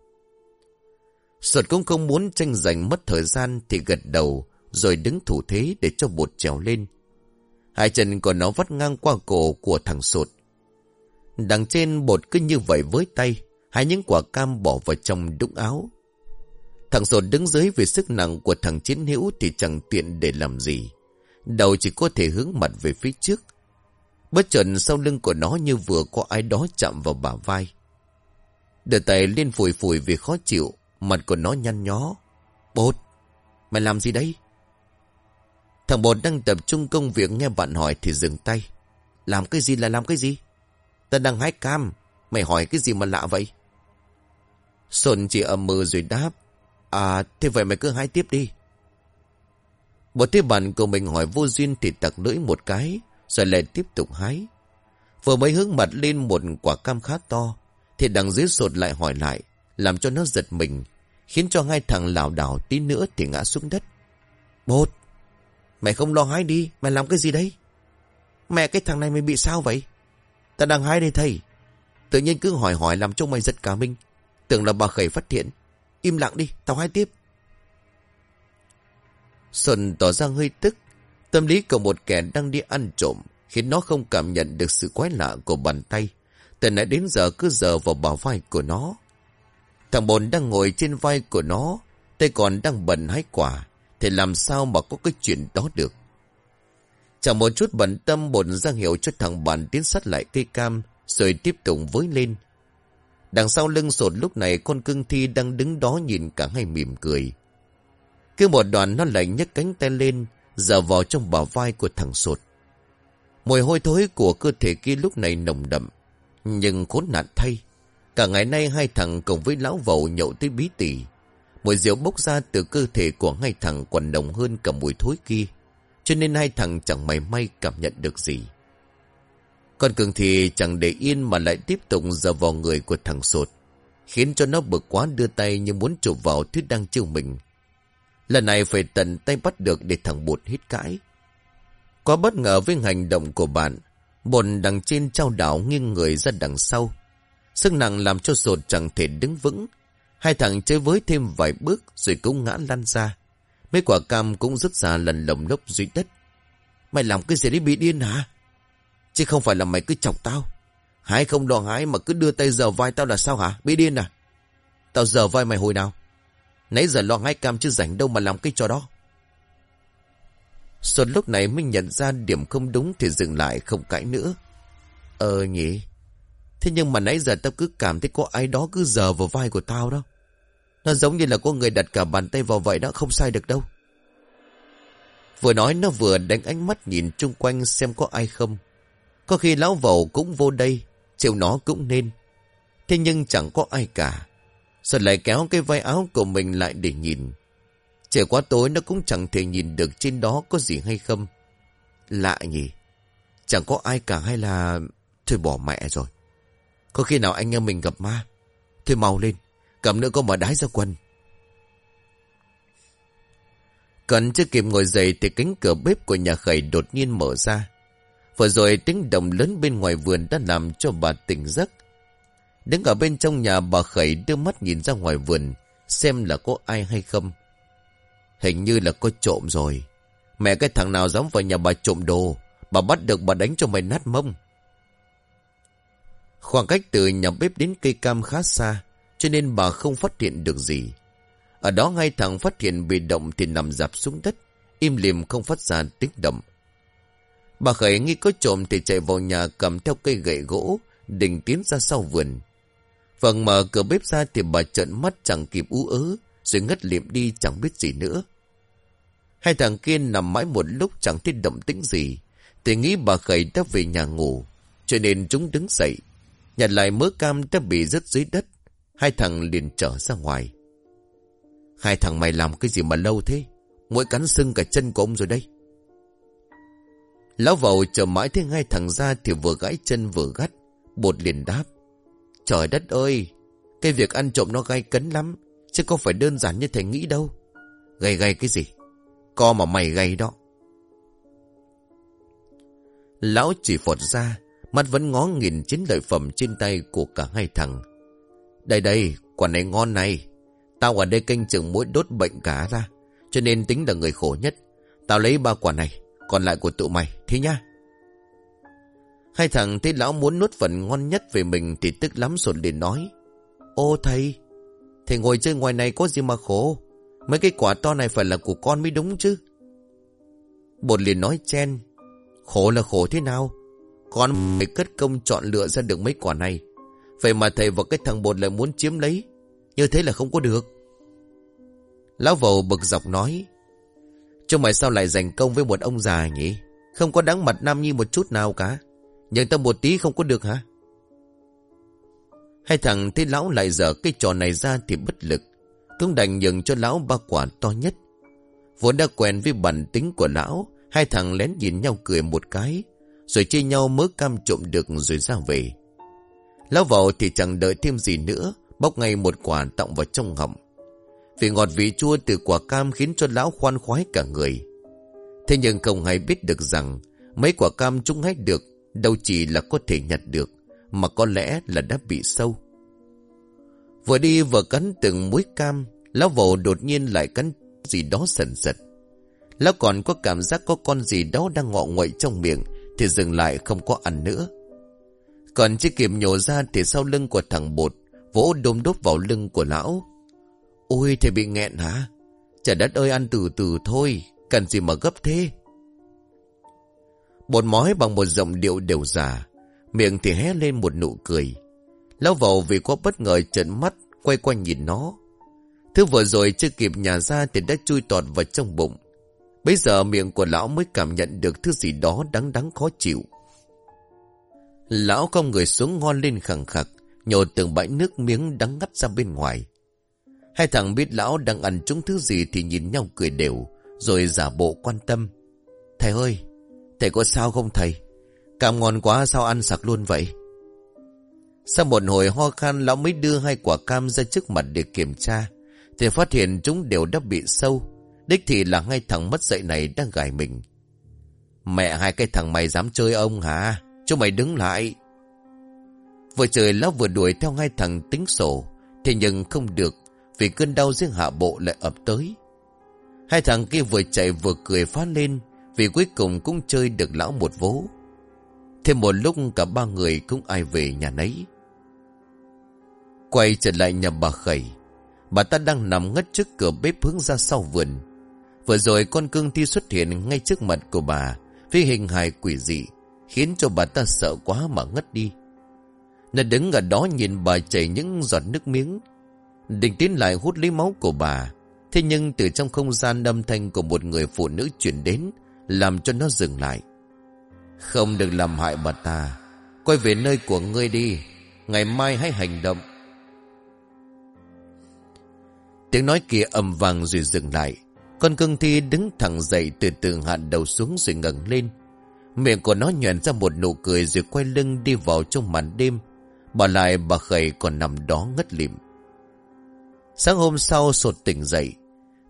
S1: Sột cũng không muốn tranh giành mất thời gian thì gật đầu rồi đứng thủ thế để cho bột trèo lên. Hai chân của nó vắt ngang qua cổ của thằng sột. Đằng trên bột cứ như vậy với tay, hai những quả cam bỏ vào trong đũng áo. Thằng sột đứng dưới vì sức nặng của thằng chiến hữu thì chẳng tiện để làm gì. Đầu chỉ có thể hướng mặt về phía trước. Bất chợt sau lưng của nó như vừa có ai đó chạm vào bả vai. Đưa tay lên phủi phủi vì khó chịu, mặt của nó nhăn nhó. Bột, mày làm gì đấy? Thằng bột đang tập trung công việc nghe bạn hỏi thì dừng tay. Làm cái gì là làm cái gì? Ta đang hái cam, mày hỏi cái gì mà lạ vậy? sồn chỉ ầm mơ rồi đáp. À, thế vậy mày cứ hái tiếp đi. bột thế bạn của mình hỏi vô duyên thì tặc lưỡi một cái, rồi lại tiếp tục hái. Vừa mới hướng mặt lên một quả cam khá to, thì đằng dưới sột lại hỏi lại, làm cho nó giật mình, khiến cho hai thằng lảo đảo tí nữa thì ngã xuống đất. Bột, mày không lo hái đi, mày làm cái gì đấy? Mẹ cái thằng này mày bị sao vậy? Ta đang hái đây thầy. Tự nhiên cứ hỏi hỏi làm cho mày giật cả mình. Tưởng là bà khẩy phát hiện. Im lặng đi, tao hái tiếp. Xuân tỏ ra hơi tức. Tâm lý của một kẻ đang đi ăn trộm khiến nó không cảm nhận được sự quái lạ của bàn tay. Từ nãy đến giờ cứ giờ vào bả vai của nó. Thằng bồn đang ngồi trên vai của nó, tay còn đang bận hái quả, thì làm sao mà có cái chuyện đó được. Chẳng một chút bận tâm bồn giang hiệu cho thằng bạn tiến sát lại cây cam, rồi tiếp tục với lên. Đằng sau lưng sột lúc này con cưng thi đang đứng đó nhìn cả hai mỉm cười. Cứ một đoạn nó lại nhấc cánh tay lên, giờ vào trong bả vai của thằng sột. Mùi hôi thối của cơ thể kia lúc này nồng đậm. Nhưng khốn nạn thay. Cả ngày nay hai thằng cùng với lão vậu nhậu tới bí tỉ. Mùi rượu bốc ra từ cơ thể của hai thằng còn nồng hơn cả mùi thối kia. Cho nên hai thằng chẳng mày may cảm nhận được gì. Con cường thì chẳng để yên mà lại tiếp tục giờ vào người của thằng sột. Khiến cho nó bực quá đưa tay như muốn chụp vào thứ đang chiêu mình. Lần này phải tận tay bắt được để thằng bột hít cãi. Có bất ngờ với hành động của bạn. Bột đằng trên trao đảo nghiêng người ra đằng sau. Sức nặng làm cho sột chẳng thể đứng vững. Hai thằng chơi với thêm vài bước rồi cũng ngã lăn ra. Mấy quả cam cũng rứt ra lần lồng lốc dưới đất. Mày làm cái gì đấy bị điên hả? Chứ không phải là mày cứ chọc tao. Hái không đò hái mà cứ đưa tay giờ vai tao là sao hả? Bị điên à? Tao giờ vai mày hồi nào? Nãy giờ lo hái cam chứ rảnh đâu mà làm cái trò đó. Xuân lúc này mới nhận ra điểm không đúng thì dừng lại không cãi nữa. Ờ nhỉ. Thế nhưng mà nãy giờ tao cứ cảm thấy có ai đó cứ giờ vào vai của tao đó. Nó giống như là có người đặt cả bàn tay vào vậy đó, không sai được đâu. Vừa nói nó vừa đánh ánh mắt nhìn chung quanh xem có ai không. Có khi lão vẩu cũng vô đây, chiều nó cũng nên. Thế nhưng chẳng có ai cả. Rồi lại kéo cái vai áo của mình lại để nhìn. Trời quá tối nó cũng chẳng thể nhìn được trên đó có gì hay không. Lạ nhỉ. Chẳng có ai cả hay là... Thôi bỏ mẹ rồi. Có khi nào anh em mình gặp ma. Thôi mau lên. Cầm nữa có mở đái ra quần. Cần chưa kịp ngồi dậy thì cánh cửa bếp của nhà khẩy đột nhiên mở ra. Vừa rồi tiếng động lớn bên ngoài vườn đã làm cho bà tỉnh giấc. Đứng ở bên trong nhà bà khẩy đưa mắt nhìn ra ngoài vườn, xem là có ai hay không. Hình như là có trộm rồi. Mẹ cái thằng nào dám vào nhà bà trộm đồ, bà bắt được bà đánh cho mày nát mông. Khoảng cách từ nhà bếp đến cây cam khá xa, cho nên bà không phát hiện được gì. Ở đó ngay thằng phát hiện bị động thì nằm dạp xuống đất, im lìm không phát ra tiếng động. Bà Khởi nghi có trộm thì chạy vào nhà cầm theo cây gậy gỗ, định tiến ra sau vườn. Vâng mở cửa bếp ra thì bà trợn mắt chẳng kịp ú ớ, rồi ngất liệm đi chẳng biết gì nữa. Hai thằng kia nằm mãi một lúc chẳng thấy động tĩnh gì, thì nghĩ bà Khởi đã về nhà ngủ, cho nên chúng đứng dậy. Nhặt lại mớ cam đã bị rớt dưới đất, hai thằng liền trở ra ngoài. Hai thằng mày làm cái gì mà lâu thế? Mỗi cắn sưng cả chân của ông rồi đây. Lão vầu chờ mãi thấy hai thằng ra thì vừa gãi chân vừa gắt. Bột liền đáp. Trời đất ơi! Cái việc ăn trộm nó gai cấn lắm. Chứ không phải đơn giản như thầy nghĩ đâu. Gầy gầy cái gì? Co mà mày gầy đó. Lão chỉ phọt ra. Mắt vẫn ngó nghìn chiến lợi phẩm trên tay của cả hai thằng. Đây đây, quả này ngon này. Tao ở đây canh chừng mỗi đốt bệnh cả ra. Cho nên tính là người khổ nhất. Tao lấy ba quả này. Còn lại của tụi mày, thế nhá. Hai thằng thấy lão muốn nuốt phần ngon nhất về mình thì tức lắm sột liền nói. Ô thầy, thầy ngồi chơi ngoài này có gì mà khổ. Mấy cái quả to này phải là của con mới đúng chứ. Bột liền nói chen. Khổ là khổ thế nào? Con phải cất công chọn lựa ra được mấy quả này. Vậy mà thầy và cái thằng bột lại muốn chiếm lấy. Như thế là không có được. Lão vầu bực dọc nói. Chúng mày sao lại giành công với một ông già nhỉ? Không có đáng mặt nam nhi một chút nào cả. Nhận tâm một tí không có được hả? Hai thằng thấy lão lại dở cái trò này ra thì bất lực. Cũng đành nhường cho lão ba quả to nhất. Vốn đã quen với bản tính của lão. Hai thằng lén nhìn nhau cười một cái. Rồi chia nhau mớ cam trộm được rồi ra về. Lão vào thì chẳng đợi thêm gì nữa. Bóc ngay một quả tọng vào trong họng. Vị ngọt vị chua từ quả cam khiến cho lão khoan khoái cả người. Thế nhưng không hay biết được rằng mấy quả cam chúng hái được đâu chỉ là có thể nhặt được mà có lẽ là đã bị sâu. Vừa đi vừa cắn từng muối cam, lão vầu đột nhiên lại cắn gì đó sần sật. Lão còn có cảm giác có con gì đó đang ngọ nguậy trong miệng thì dừng lại không có ăn nữa. Còn chưa kịp nhổ ra thì sau lưng của thằng bột vỗ đôm đốt vào lưng của lão. Ôi thầy bị nghẹn hả? Trời đất ơi ăn từ từ thôi, cần gì mà gấp thế? Bột mói bằng một giọng điệu đều già, miệng thì hé lên một nụ cười. Lão vào vì có bất ngờ trợn mắt, quay qua nhìn nó. Thứ vừa rồi chưa kịp nhà ra thì đã chui tọt vào trong bụng. Bây giờ miệng của lão mới cảm nhận được thứ gì đó đắng đắng khó chịu. Lão không người xuống ngon lên khẳng khặc, nhổ từng bãi nước miếng đắng ngắt ra bên ngoài. Hai thằng biết lão đang ăn chúng thứ gì thì nhìn nhau cười đều, rồi giả bộ quan tâm. Thầy ơi, thầy có sao không thầy? Cam ngon quá sao ăn sặc luôn vậy? Sau một hồi ho khan lão mới đưa hai quả cam ra trước mặt để kiểm tra. Thì phát hiện chúng đều đã bị sâu. Đích thì là hai thằng mất dậy này đang gài mình. Mẹ hai cái thằng mày dám chơi ông hả? Cho mày đứng lại. Vừa trời lão vừa đuổi theo hai thằng tính sổ. Thế nhưng không được, vì cơn đau riêng hạ bộ lại ập tới. Hai thằng kia vừa chạy vừa cười phát lên, vì cuối cùng cũng chơi được lão một vố. Thêm một lúc cả ba người cũng ai về nhà nấy. Quay trở lại nhà bà Khẩy. Bà ta đang nằm ngất trước cửa bếp hướng ra sau vườn. Vừa rồi con cưng thi xuất hiện ngay trước mặt của bà, với hình hài quỷ dị khiến cho bà ta sợ quá mà ngất đi. Nó đứng ở đó nhìn bà chảy những giọt nước miếng. Định tiến lại hút lấy máu của bà. Thế nhưng từ trong không gian âm thanh của một người phụ nữ chuyển đến, làm cho nó dừng lại. Không được làm hại bà ta. Quay về nơi của ngươi đi. Ngày mai hãy hành động. Tiếng nói kia ầm vang rồi dừng lại. Con cưng thi đứng thẳng dậy từ từ hạ đầu xuống rồi ngẩng lên. Miệng của nó nhoèn ra một nụ cười rồi quay lưng đi vào trong màn đêm. Bỏ lại bà khẩy còn nằm đó ngất lịm. Sáng hôm sau sột tỉnh dậy.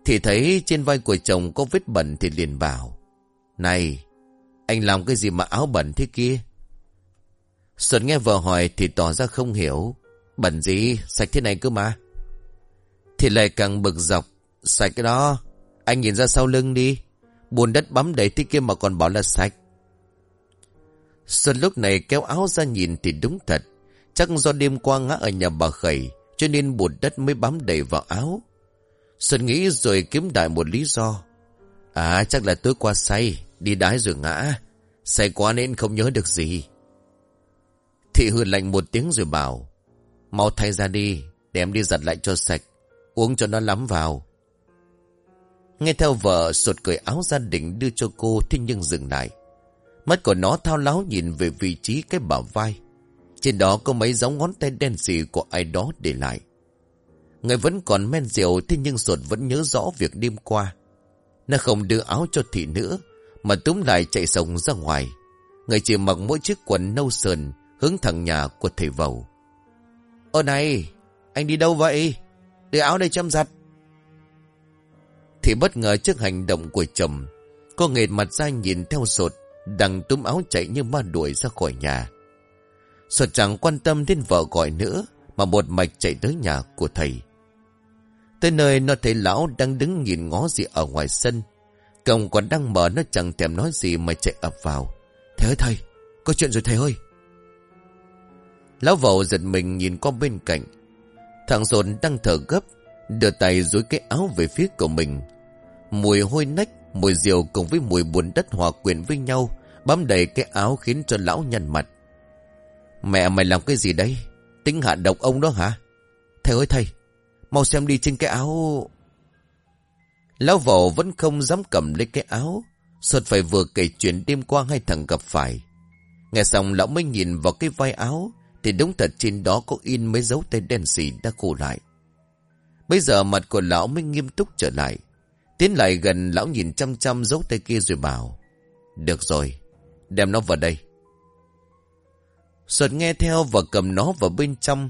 S1: Thì thấy trên vai của chồng có vết bẩn thì liền bảo. Này, anh làm cái gì mà áo bẩn thế kia? Xuân nghe vợ hỏi thì tỏ ra không hiểu. Bẩn gì, sạch thế này cơ mà. Thì lại càng bực dọc. Sạch cái đó, anh nhìn ra sau lưng đi. Bùn đất bám đầy thế kia mà còn bảo là sạch. Xuân lúc này kéo áo ra nhìn thì đúng thật. Chắc do đêm qua ngã ở nhà bà khẩy, cho nên bùn đất mới bám đầy vào áo. Xuân nghĩ rồi kiếm đại một lý do. À chắc là tối qua say, đi đái rồi ngã. Say quá nên không nhớ được gì. Thị hư lạnh một tiếng rồi bảo. Mau thay ra đi, đem đi giặt lại cho sạch. Uống cho nó lắm vào. Nghe theo vợ sột cởi áo gia đình đưa cho cô thế nhưng dừng lại. Mắt của nó thao láo nhìn về vị trí cái bảo vai. Trên đó có mấy dấu ngón tay đen xì của ai đó để lại. Người vẫn còn men rượu thế nhưng sột vẫn nhớ rõ việc đêm qua. Nó không đưa áo cho thị nữa mà túm lại chạy sống ra ngoài. Người chỉ mặc mỗi chiếc quần nâu sờn hướng thẳng nhà của thầy vầu. Ơ này, anh đi đâu vậy? Đưa áo đây chăm giặt. Thì bất ngờ trước hành động của chồng, cô nghệt mặt ra nhìn theo sột, đang túm áo chạy như ma đuổi ra khỏi nhà. Sợ chẳng quan tâm đến vợ gọi nữa, mà một mạch chạy tới nhà của thầy. Tới nơi nó thấy lão đang đứng nhìn ngó gì ở ngoài sân. Cổng còn đang mở nó chẳng thèm nói gì mà chạy ập vào. Thầy ơi thầy,
S2: Có chuyện rồi thầy ơi
S1: Lão vầu giật mình nhìn qua bên cạnh Thằng rồn đang thở gấp Đưa tay dối cái áo về phía của mình Mùi hôi nách Mùi rượu cùng với mùi buồn đất hòa quyện với nhau, Bám đầy cái áo khiến cho lão nhăn mặt. Mẹ mày làm cái gì đấy? Tính hạ độc ông đó hả?
S2: Thầy ơi thầy, Mau xem đi trên cái áo.
S1: Lão vầu vẫn không dám cầm lấy cái áo Sột phải vừa kể chuyện đêm qua hai thằng gặp phải. Nghe xong lão mới nhìn vào cái vai áo, Thì đúng thật trên đó có in mấy dấu tay đen xì đã khô lại. Bây giờ mặt của lão mới nghiêm túc trở lại. Tiến lại gần, lão nhìn chăm chăm dấu tay kia rồi bảo, Được rồi, Đem nó vào đây. Xuân nghe theo và cầm nó vào bên trong,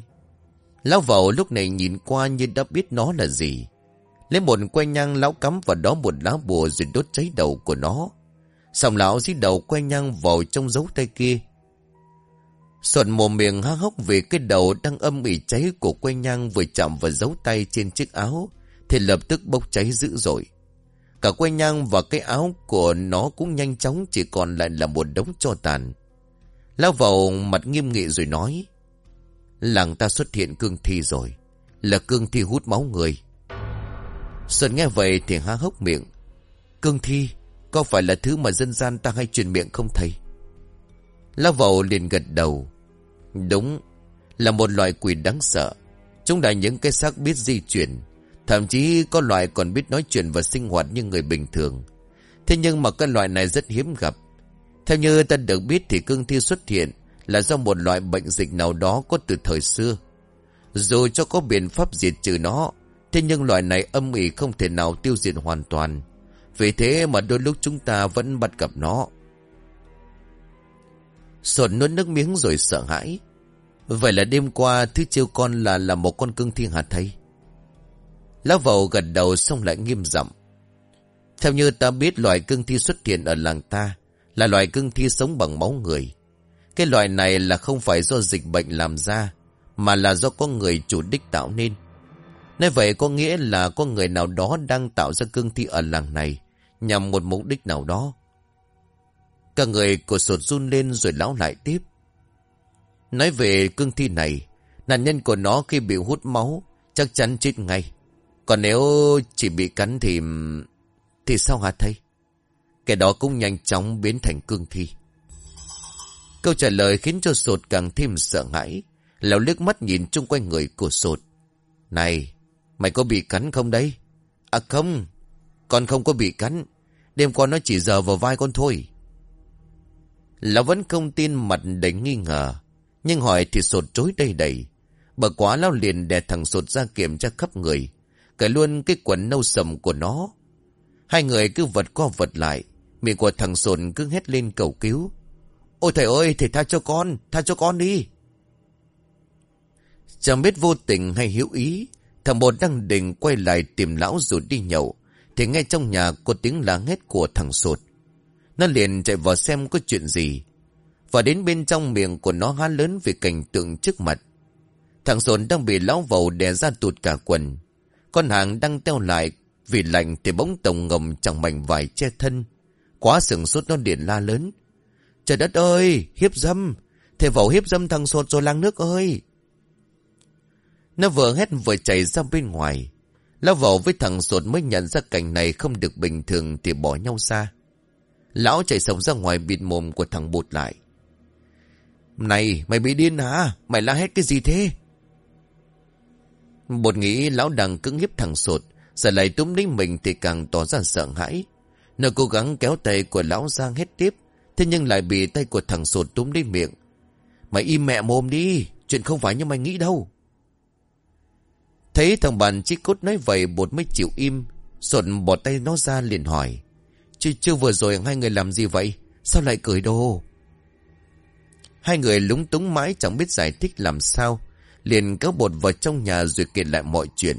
S1: Lão vào lúc này nhìn qua như đã biết nó là gì. Lấy một que nhang lão cắm vào đó một lá bùa rồi đốt cháy đầu của nó. Xong lão dí đầu que nhang vào trong dấu tay kia. Xuân mồm miệng há hốc vì cái đầu đang âm ỉ cháy của que nhang vừa chạm vào dấu tay trên chiếc áo, Thì lập tức bốc cháy dữ dội. Cả que nhang và cái áo của nó cũng nhanh chóng chỉ còn lại là một đống cho tàn. Lao vào mặt nghiêm nghị rồi nói, Làng ta xuất hiện cương thi rồi, Là cương thi hút máu người. Sơn nghe vậy thì há hốc miệng, Cương thi, Có phải là thứ mà dân gian ta hay truyền miệng không thầy? Lao vào liền gật đầu, Đúng, Là một loại quỷ đáng sợ. Chúng là những cái xác biết di chuyển Thậm chí có loại còn biết nói chuyện và sinh hoạt như người bình thường. Thế nhưng mà cái loại này rất hiếm gặp. Theo như ta được biết thì cương thi xuất hiện Là do một loại bệnh dịch nào đó có từ thời xưa. Dù cho có biện pháp diệt trừ nó, Thế nhưng loại này âm ỉ không thể nào tiêu diệt hoàn toàn. Vì thế mà đôi lúc chúng ta vẫn bắt gặp nó. Sột nuốt nước miếng rồi sợ hãi. Vậy là đêm qua thứ chiêu con là là một con cương thi hạt thầy? Lão vầu gật đầu xong lại nghiêm giọng. Theo như ta biết, loài cương thi xuất hiện ở làng ta Là loài cương thi sống bằng máu người. Cái loài này là không phải do dịch bệnh làm ra, Mà là do có người chủ đích tạo nên. Nói vậy có nghĩa là có người nào đó đang tạo ra cương thi ở làng này Nhằm một mục đích nào đó. Cả người của sột run lên rồi lão lại tiếp. Nói về cương thi này, Nạn nhân của nó khi bị hút máu Chắc chắn chết ngay còn nếu chỉ bị cắn thì... Thì sao hả thầy? Cái đó cũng nhanh chóng biến thành cương thi. Câu trả lời khiến cho sột càng thêm sợ hãi. Lão liếc mắt nhìn chung quanh người của sột. Này, mày có bị cắn không đấy? À không, con không có bị cắn. Đêm qua nó chỉ giờ vào vai con thôi. Lão vẫn không tin mặt đầy nghi ngờ. Nhưng hỏi thì sột chối đầy đầy. Bờ quá lão liền đè thằng sột ra kiểm tra khắp người cởi luôn cái quần nâu sầm của nó. Hai người cứ vật qua vật lại, miệng của thằng sồn cứ hét lên cầu cứu. Ôi thầy ơi, thầy tha cho con, tha cho con đi. Chẳng biết vô tình hay hiểu ý, thằng bột đang định quay lại tìm lão rồi đi nhậu, thì ngay trong nhà có tiếng lá hét của thằng sột. Nó liền chạy vào xem có chuyện gì. Và đến bên trong miệng của nó há lớn vì cảnh tượng trước mặt. Thằng sồn đang bị lão vầu đè ra tụt cả quần. Con hàng đang teo lại Vì lạnh thì bóng tổng ngầm chẳng mảnh vải che thân Quá sừng sốt nó điện la lớn Trời đất ơi Hiếp dâm Thầy vẩu hiếp dâm thằng sột rồi lang nước ơi Nó vừa hét vừa chạy ra bên ngoài Lão vẩu với thằng sột mới nhận ra cảnh này không được bình thường thì bỏ nhau xa. Lão chạy sống ra ngoài bịt mồm của thằng bụt lại. Này, mày bị điên hả? Mày la hét cái gì thế? Bột nghĩ lão đằng cứng hiếp thằng sột, giờ lại túm lấy mình thì càng tỏ ra sợ hãi. Nó cố gắng kéo tay của lão Giang hết tiếp, thế nhưng lại bị tay của thằng sột túm lấy miệng. Mày im mẹ mồm đi, chuyện không phải như mày nghĩ đâu. Thấy thằng bạn chí cốt nói vậy bột mới chịu im, sột bỏ tay nó ra liền hỏi. Chứ chưa vừa rồi hai người làm gì vậy? Sao lại cười đồ? Hai người lúng túng mãi chẳng biết giải thích làm sao liền kéo bột vào trong nhà rồi kể lại mọi chuyện.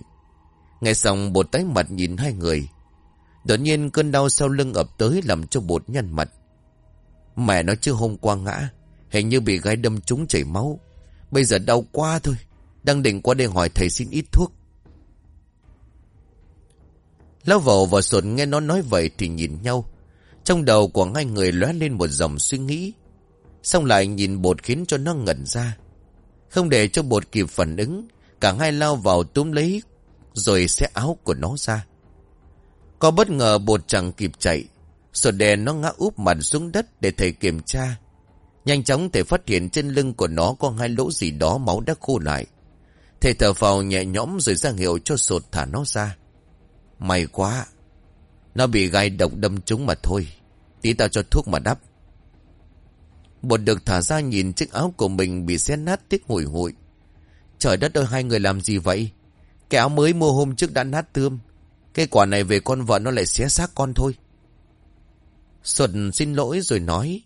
S1: Nghe xong bột tái mặt nhìn hai người. Đột nhiên cơn đau sau lưng ập tới làm cho bột nhăn mặt. Mẹ nó chưa hôm qua ngã, hình như bị gai đâm trúng chảy máu. Bây giờ đau quá thôi, đang định qua đây hỏi thầy xin ít thuốc. Lão vào và sột nghe nó nói vậy thì nhìn nhau. Trong đầu của hai người lóe lên một dòng suy nghĩ. Xong lại nhìn bột khiến cho nó ngẩn ra. Không để cho bột kịp phản ứng. Cả hai lao vào túm lấy. Rồi xé áo của nó ra. Có bất ngờ bột chẳng kịp chạy. Sột đèn nó ngã úp mặt xuống đất để thầy kiểm tra. Nhanh chóng thầy phát hiện trên lưng của nó có hai lỗ gì đó máu đã khô lại. Thầy thở phào nhẹ nhõm rồi ra hiệu cho sột thả nó ra. May quá. Nó bị gai độc đâm trúng mà thôi. Tí tao cho thuốc mà đắp. Bột được thả ra nhìn chiếc áo của mình bị xé nát tiếc hủi hụi. Trời đất ơi, hai người làm gì vậy? Cái áo mới mua hôm trước đã nát tươm. Cái quả này về con vợ nó lại xé xác con thôi. Xuân xin lỗi rồi nói.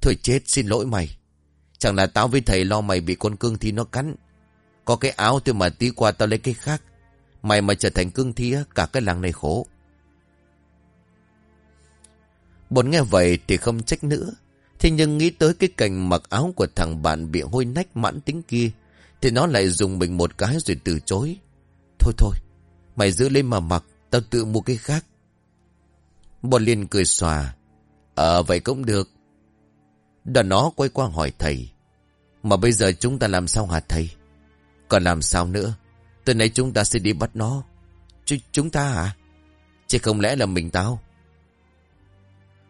S1: Thôi chết, xin lỗi mày. Chẳng là tao với thầy lo mày bị con cương thi nó cắn. Có cái áo tôi mà tí qua tao lấy cái khác. Mày mà trở thành cương thi cả cái làng này khổ. Bột nghe vậy thì không trách nữa. Thế nhưng nghĩ tới cái cảnh mặc áo của thằng bạn bị hôi nách mãn tính kia. Thì nó lại dùng mình một cái rồi từ chối. Thôi thôi, mày giữ lên mà mặc, tao tự mua cái khác. Bọn liền cười xòa. Ờ vậy cũng được. Đoàn nó quay qua hỏi thầy. Mà bây giờ chúng ta làm sao hả thầy? Còn làm sao nữa? Từ nay chúng ta sẽ đi bắt nó. Ch chúng ta hả? Chứ không lẽ là mình tao?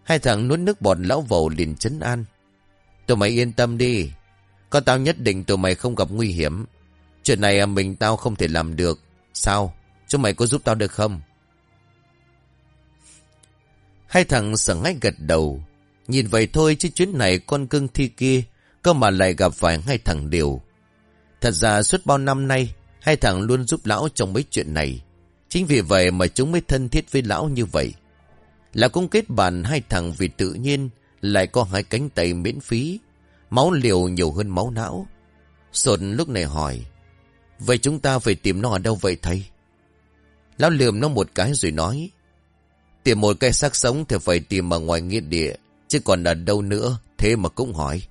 S1: Hai thằng nuốt nước bọt lão vầu liền chấn an. Tụi mày yên tâm đi. Có tao nhất định tụi mày không gặp nguy hiểm. Chuyện này à, mình tao không thể làm được. Sao? Chúng mày có giúp tao được không? Hai thằng sợ ngay gật đầu. Nhìn vậy thôi chứ chuyến này con cưng thi kia, cơ mà lại gặp phải hai thằng điều. Thật ra suốt bao năm nay, hai thằng luôn giúp lão trong mấy chuyện này. Chính vì vậy mà chúng mới thân thiết với lão như vậy. Là cũng kết bạn hai thằng vì tự nhiên, lại có hai cánh tay miễn phí. Máu liều nhiều hơn máu não. Sột lúc này hỏi. Vậy chúng ta phải tìm nó ở đâu vậy thầy? Lão lườm nó một cái rồi nói. Tìm một cái xác sống thì phải tìm ở ngoài nghĩa địa. Chứ còn ở đâu nữa Thế mà cũng hỏi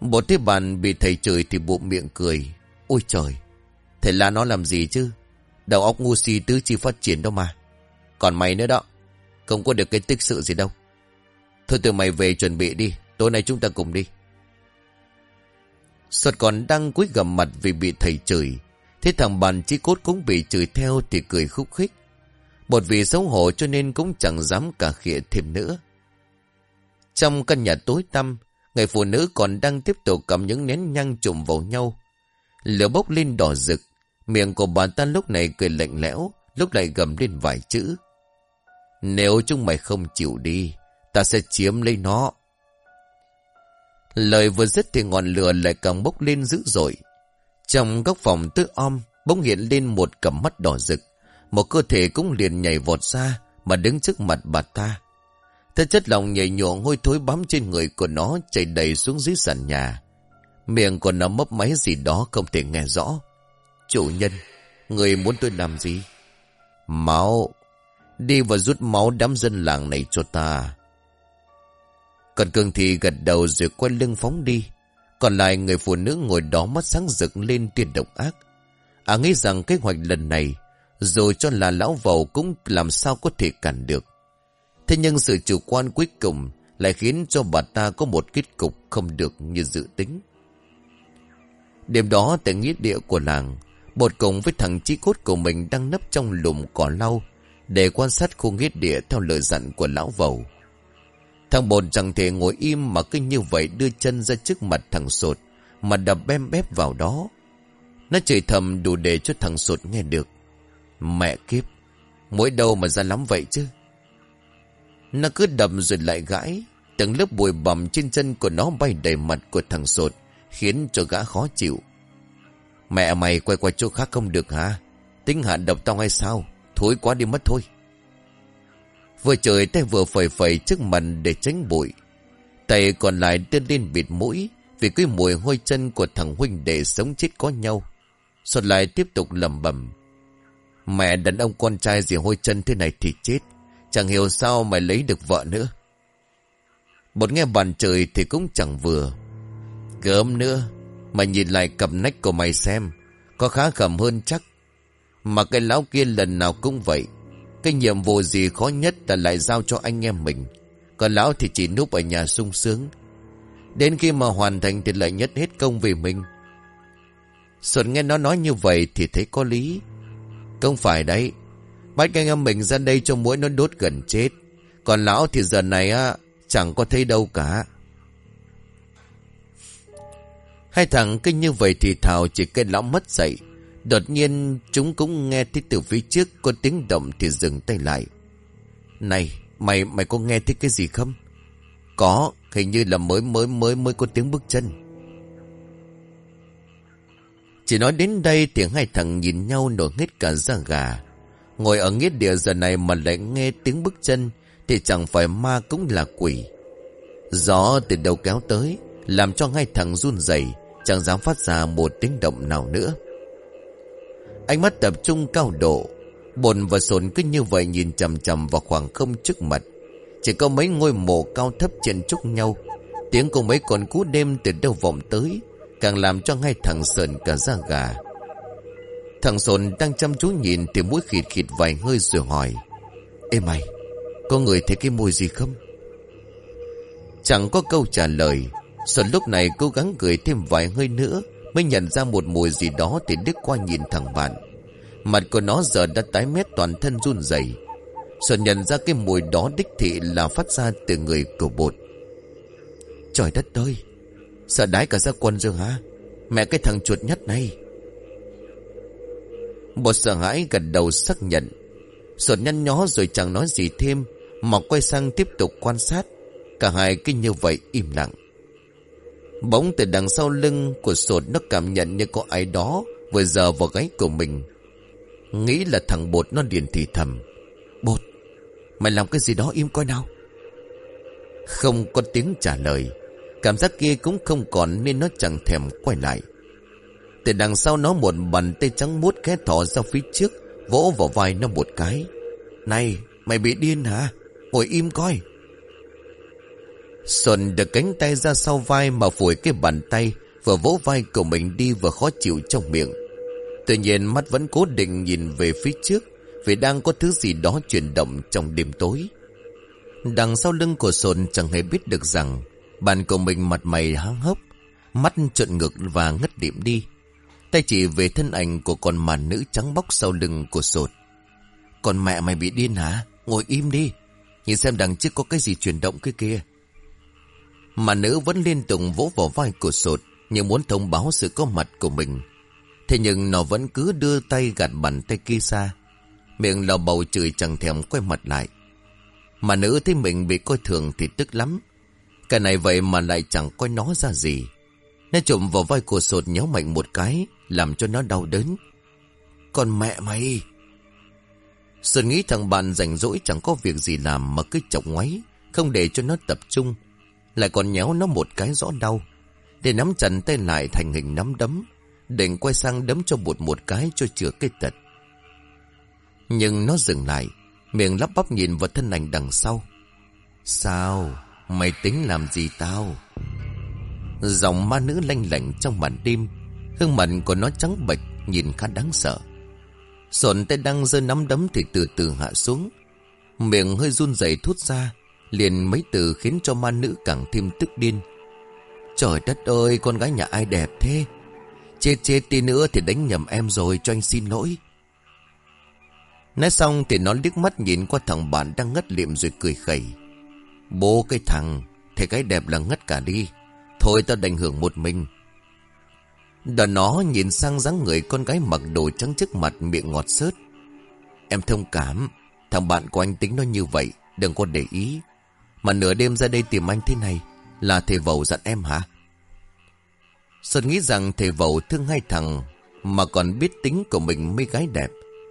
S1: Một thế bàn bị thầy chửi thì bụng miệng cười, Ôi trời, Thầy là nó làm gì chứ Đầu óc ngu si tứ chi phát triển đâu mà Còn mày nữa đó không có được cái tích sự gì đâu Thôi từ mày về chuẩn bị đi Tối nay chúng ta cùng đi Sọt còn đang cúi gầm mặt vì bị thầy chửi Thế thằng bàn chí cốt cũng bị chửi theo thì cười khúc khích Một vì xấu hổ cho nên cũng chẳng dám cả khịa thêm nữa trong căn nhà tối tăm, người phụ nữ còn đang tiếp tục cầm những nén nhang trùm vào nhau. Lửa bốc lên đỏ rực, miệng của bà ta lúc này cười lạnh lẽo, lúc lại gầm lên vài chữ. Nếu chúng mày không chịu đi, ta sẽ chiếm lấy nó. Lời vừa dứt thì ngọn lửa lại càng bốc lên dữ dội. Trong góc phòng tứ om, bỗng hiện lên một cặp mắt đỏ rực. Một cơ thể cũng liền nhảy vọt ra mà đứng trước mặt bà ta. Thế chất lòng nhảy nhụa hôi thối bám trên người của nó chảy đầy xuống dưới sàn nhà. Miệng còn nó mấp máy gì đó không thể nghe rõ. Chủ nhân, người muốn tôi làm gì? Máu. Đi và rút máu đám dân làng này cho ta. Còn cường thì gật đầu rồi quay lưng phóng đi. Còn lại người phụ nữ ngồi đó mắt sáng rực lên tiền độc ác. À nghĩ rằng kế hoạch lần này, dù cho là lão vầu cũng làm sao có thể cản được. Thế nhưng sự chủ quan cuối cùng lại khiến cho bà ta có một kết cục không được như dự tính. Đêm đó tại nghĩa địa của làng, bột cùng với thằng chí cốt của mình đang nấp trong lùm cỏ lau để quan sát khu nghĩa địa theo lời dặn của lão vầu. Thằng bột chẳng thể ngồi im mà cứ như vậy đưa chân ra trước mặt thằng sột mà đập bem bép vào đó. Nó chửi thầm đủ để cho thằng sột nghe được. Mẹ kiếp, mỗi đâu mà ra lắm vậy chứ? Nó cứ đập rồi lại gãi. Từng lớp bụi bầm trên chân của nó bay đầy mặt của thằng sột. Khiến cho gã khó chịu. Mẹ mày quay qua chỗ khác không được hả? Tính hạ độc tao hay sao? Thối quá đi mất thôi. Vừa trời tay vừa phẩy phẩy trước mặt để tránh bụi. Tay còn lại đưa lên bịt mũi. Vì cái mùi hôi chân của thằng huynh đệ sống chết có nhau. Sột lại tiếp tục lầm bầm. Mẹ đàn ông con trai gì hôi chân thế này thì chết. Chẳng hiểu sao mày lấy được vợ nữa. Bột nghe bàn trời thì cũng chẳng vừa. Gớm nữa. Mày nhìn lại cặp nách của mày xem. Có khá khẩm hơn chắc. Mà cái lão kia lần nào cũng vậy. Cái nhiệm vụ gì khó nhất là lại giao cho anh em mình. Còn lão thì chỉ núp ở nhà sung sướng. Đến khi mà hoàn thành thì lại nhất hết công về mình. Xuân nghe nó nói như vậy thì thấy có lý. Không phải đấy. Bắt anh em mình ra đây cho mũi nó đốt gần chết. Còn lão thì giờ này á, chẳng có thấy đâu cả. Hai thằng kinh như vậy thì Thảo chỉ cây lão mất dậy. Đột nhiên chúng cũng nghe thấy từ phía trước có tiếng động thì dừng tay lại. Này, mày mày có nghe thấy cái gì không? Có, hình như là mới mới mới mới có tiếng bước chân. Chỉ nói đến đây thì hai thằng nhìn nhau nổi hết cả da gà. Ngồi ở nghĩa địa giờ này mà lại nghe tiếng bước chân thì chẳng phải ma cũng là quỷ. Gió từ đầu kéo tới làm cho hai thằng run rẩy chẳng dám phát ra một tiếng động nào nữa. Ánh mắt tập trung cao độ, bồn và sồn cứ như vậy nhìn chầm chầm vào khoảng không trước mặt. Chỉ có mấy ngôi mộ cao thấp trên chúc nhau, tiếng của mấy con cú đêm từ đâu vọng tới, càng làm cho ngay thằng sờn cả da gà. Thằng sồn đang chăm chú nhìn thì mũi khịt khịt vài hơi rồi hỏi. Ê mày, có người thấy cái mùi gì không? Chẳng có câu trả lời, Sồn lúc này cố gắng gửi thêm vài hơi nữa Mới nhận ra một mùi gì đó Thì đứt qua nhìn thằng bạn. Mặt của nó giờ đã tái mét toàn thân run rẩy. Sơn nhận ra cái mùi đó đích thị là phát ra từ người của bột. Trời đất ơi! Sợ đái cả ra quân rồi hả? Mẹ cái thằng chuột nhất này! Bột sợ hãi gật đầu xác nhận. Xuân nhăn nhó rồi chẳng nói gì thêm, Mà quay sang tiếp tục quan sát. Cả hai cứ như vậy im lặng. Bỗng từ đằng sau lưng của sột nó cảm nhận như có ai đó vừa giờ vào gáy của mình. Nghĩ là thằng bột nó liền thì thầm. Bột, mày làm cái gì đó im coi nào. Không có tiếng trả lời. Cảm giác kia cũng không còn nên nó chẳng thèm quay lại. Từ đằng sau nó một bàn tay trắng mút khẽ thỏ ra phía trước, vỗ vào vai nó một cái. Này, mày bị điên hả? Ngồi im coi. Xuân được cánh tay ra sau vai mà phủi cái bàn tay, Vừa vỗ vai của mình đi vừa khó chịu trong miệng. Tuy nhiên mắt vẫn cố định nhìn về phía trước, Vì đang có thứ gì đó chuyển động trong đêm tối. Đằng sau lưng của Xuân chẳng hề biết được rằng, Bàn của mình mặt mày háng hốc, Mắt trợn ngực và ngất điểm đi. Tay chỉ về thân ảnh của con màn nữ trắng bóc sau lưng của sột Còn mẹ mày bị điên hả? Ngồi im đi. Nhìn xem đằng trước có cái gì chuyển động kia kia mà nữ vẫn liên tục vỗ vào vai của sột, Như muốn thông báo sự có mặt của mình. Thế nhưng nó vẫn cứ đưa tay gạt bàn tay kia xa Miệng lò bầu chửi chẳng thèm quay mặt lại. Mà nữ thấy mình bị coi thường thì tức lắm. Cái này vậy mà lại chẳng coi nó ra gì. Nó trộm vào vai của sột nhéo mạnh một cái, Làm cho nó đau đớn. Còn mẹ mày! Sơn nghĩ thằng bạn rảnh rỗi chẳng có việc gì làm Mà cứ chọc ngoáy, Không để cho nó tập trung lại còn nhéo nó một cái rõ đau, Để nắm chặt tay lại thành hình nắm đấm Định quay sang đấm cho bụt một cái cho chữa cái tật. Nhưng nó dừng lại, Miệng lắp bắp nhìn vào thân ảnh đằng sau. Sao? Mày tính làm gì tao? Giọng ma nữ lanh lảnh trong màn đêm Hương mặt của nó trắng bệch, Nhìn khá đáng sợ. Sồn tay đang giơ nắm đấm thì từ từ hạ xuống. Miệng hơi run rẩy thút ra Liền mấy từ khiến cho ma nữ càng thêm tức điên. Trời đất ơi, con gái nhà ai đẹp thế? Chết chết tí nữa thì đánh nhầm em rồi, cho anh xin lỗi. Nói xong thì nó liếc mắt nhìn qua thằng bạn đang ngất liệm rồi cười khẩy. Bố cái thằng Thế cái đẹp là ngất cả đi. Thôi tao đành hưởng một mình. Đờ nó nhìn sang dáng người con gái mặc đồ trắng trước mặt miệng ngọt sớt. Em thông cảm, Thằng bạn của anh tính nó như vậy, Đừng có để ý mà nửa đêm ra đây tìm anh thế này Là thầy vầu dặn em hả? Sơn nghĩ rằng thầy vầu thương hai thằng Mà còn biết tính của mình mấy gái đẹp,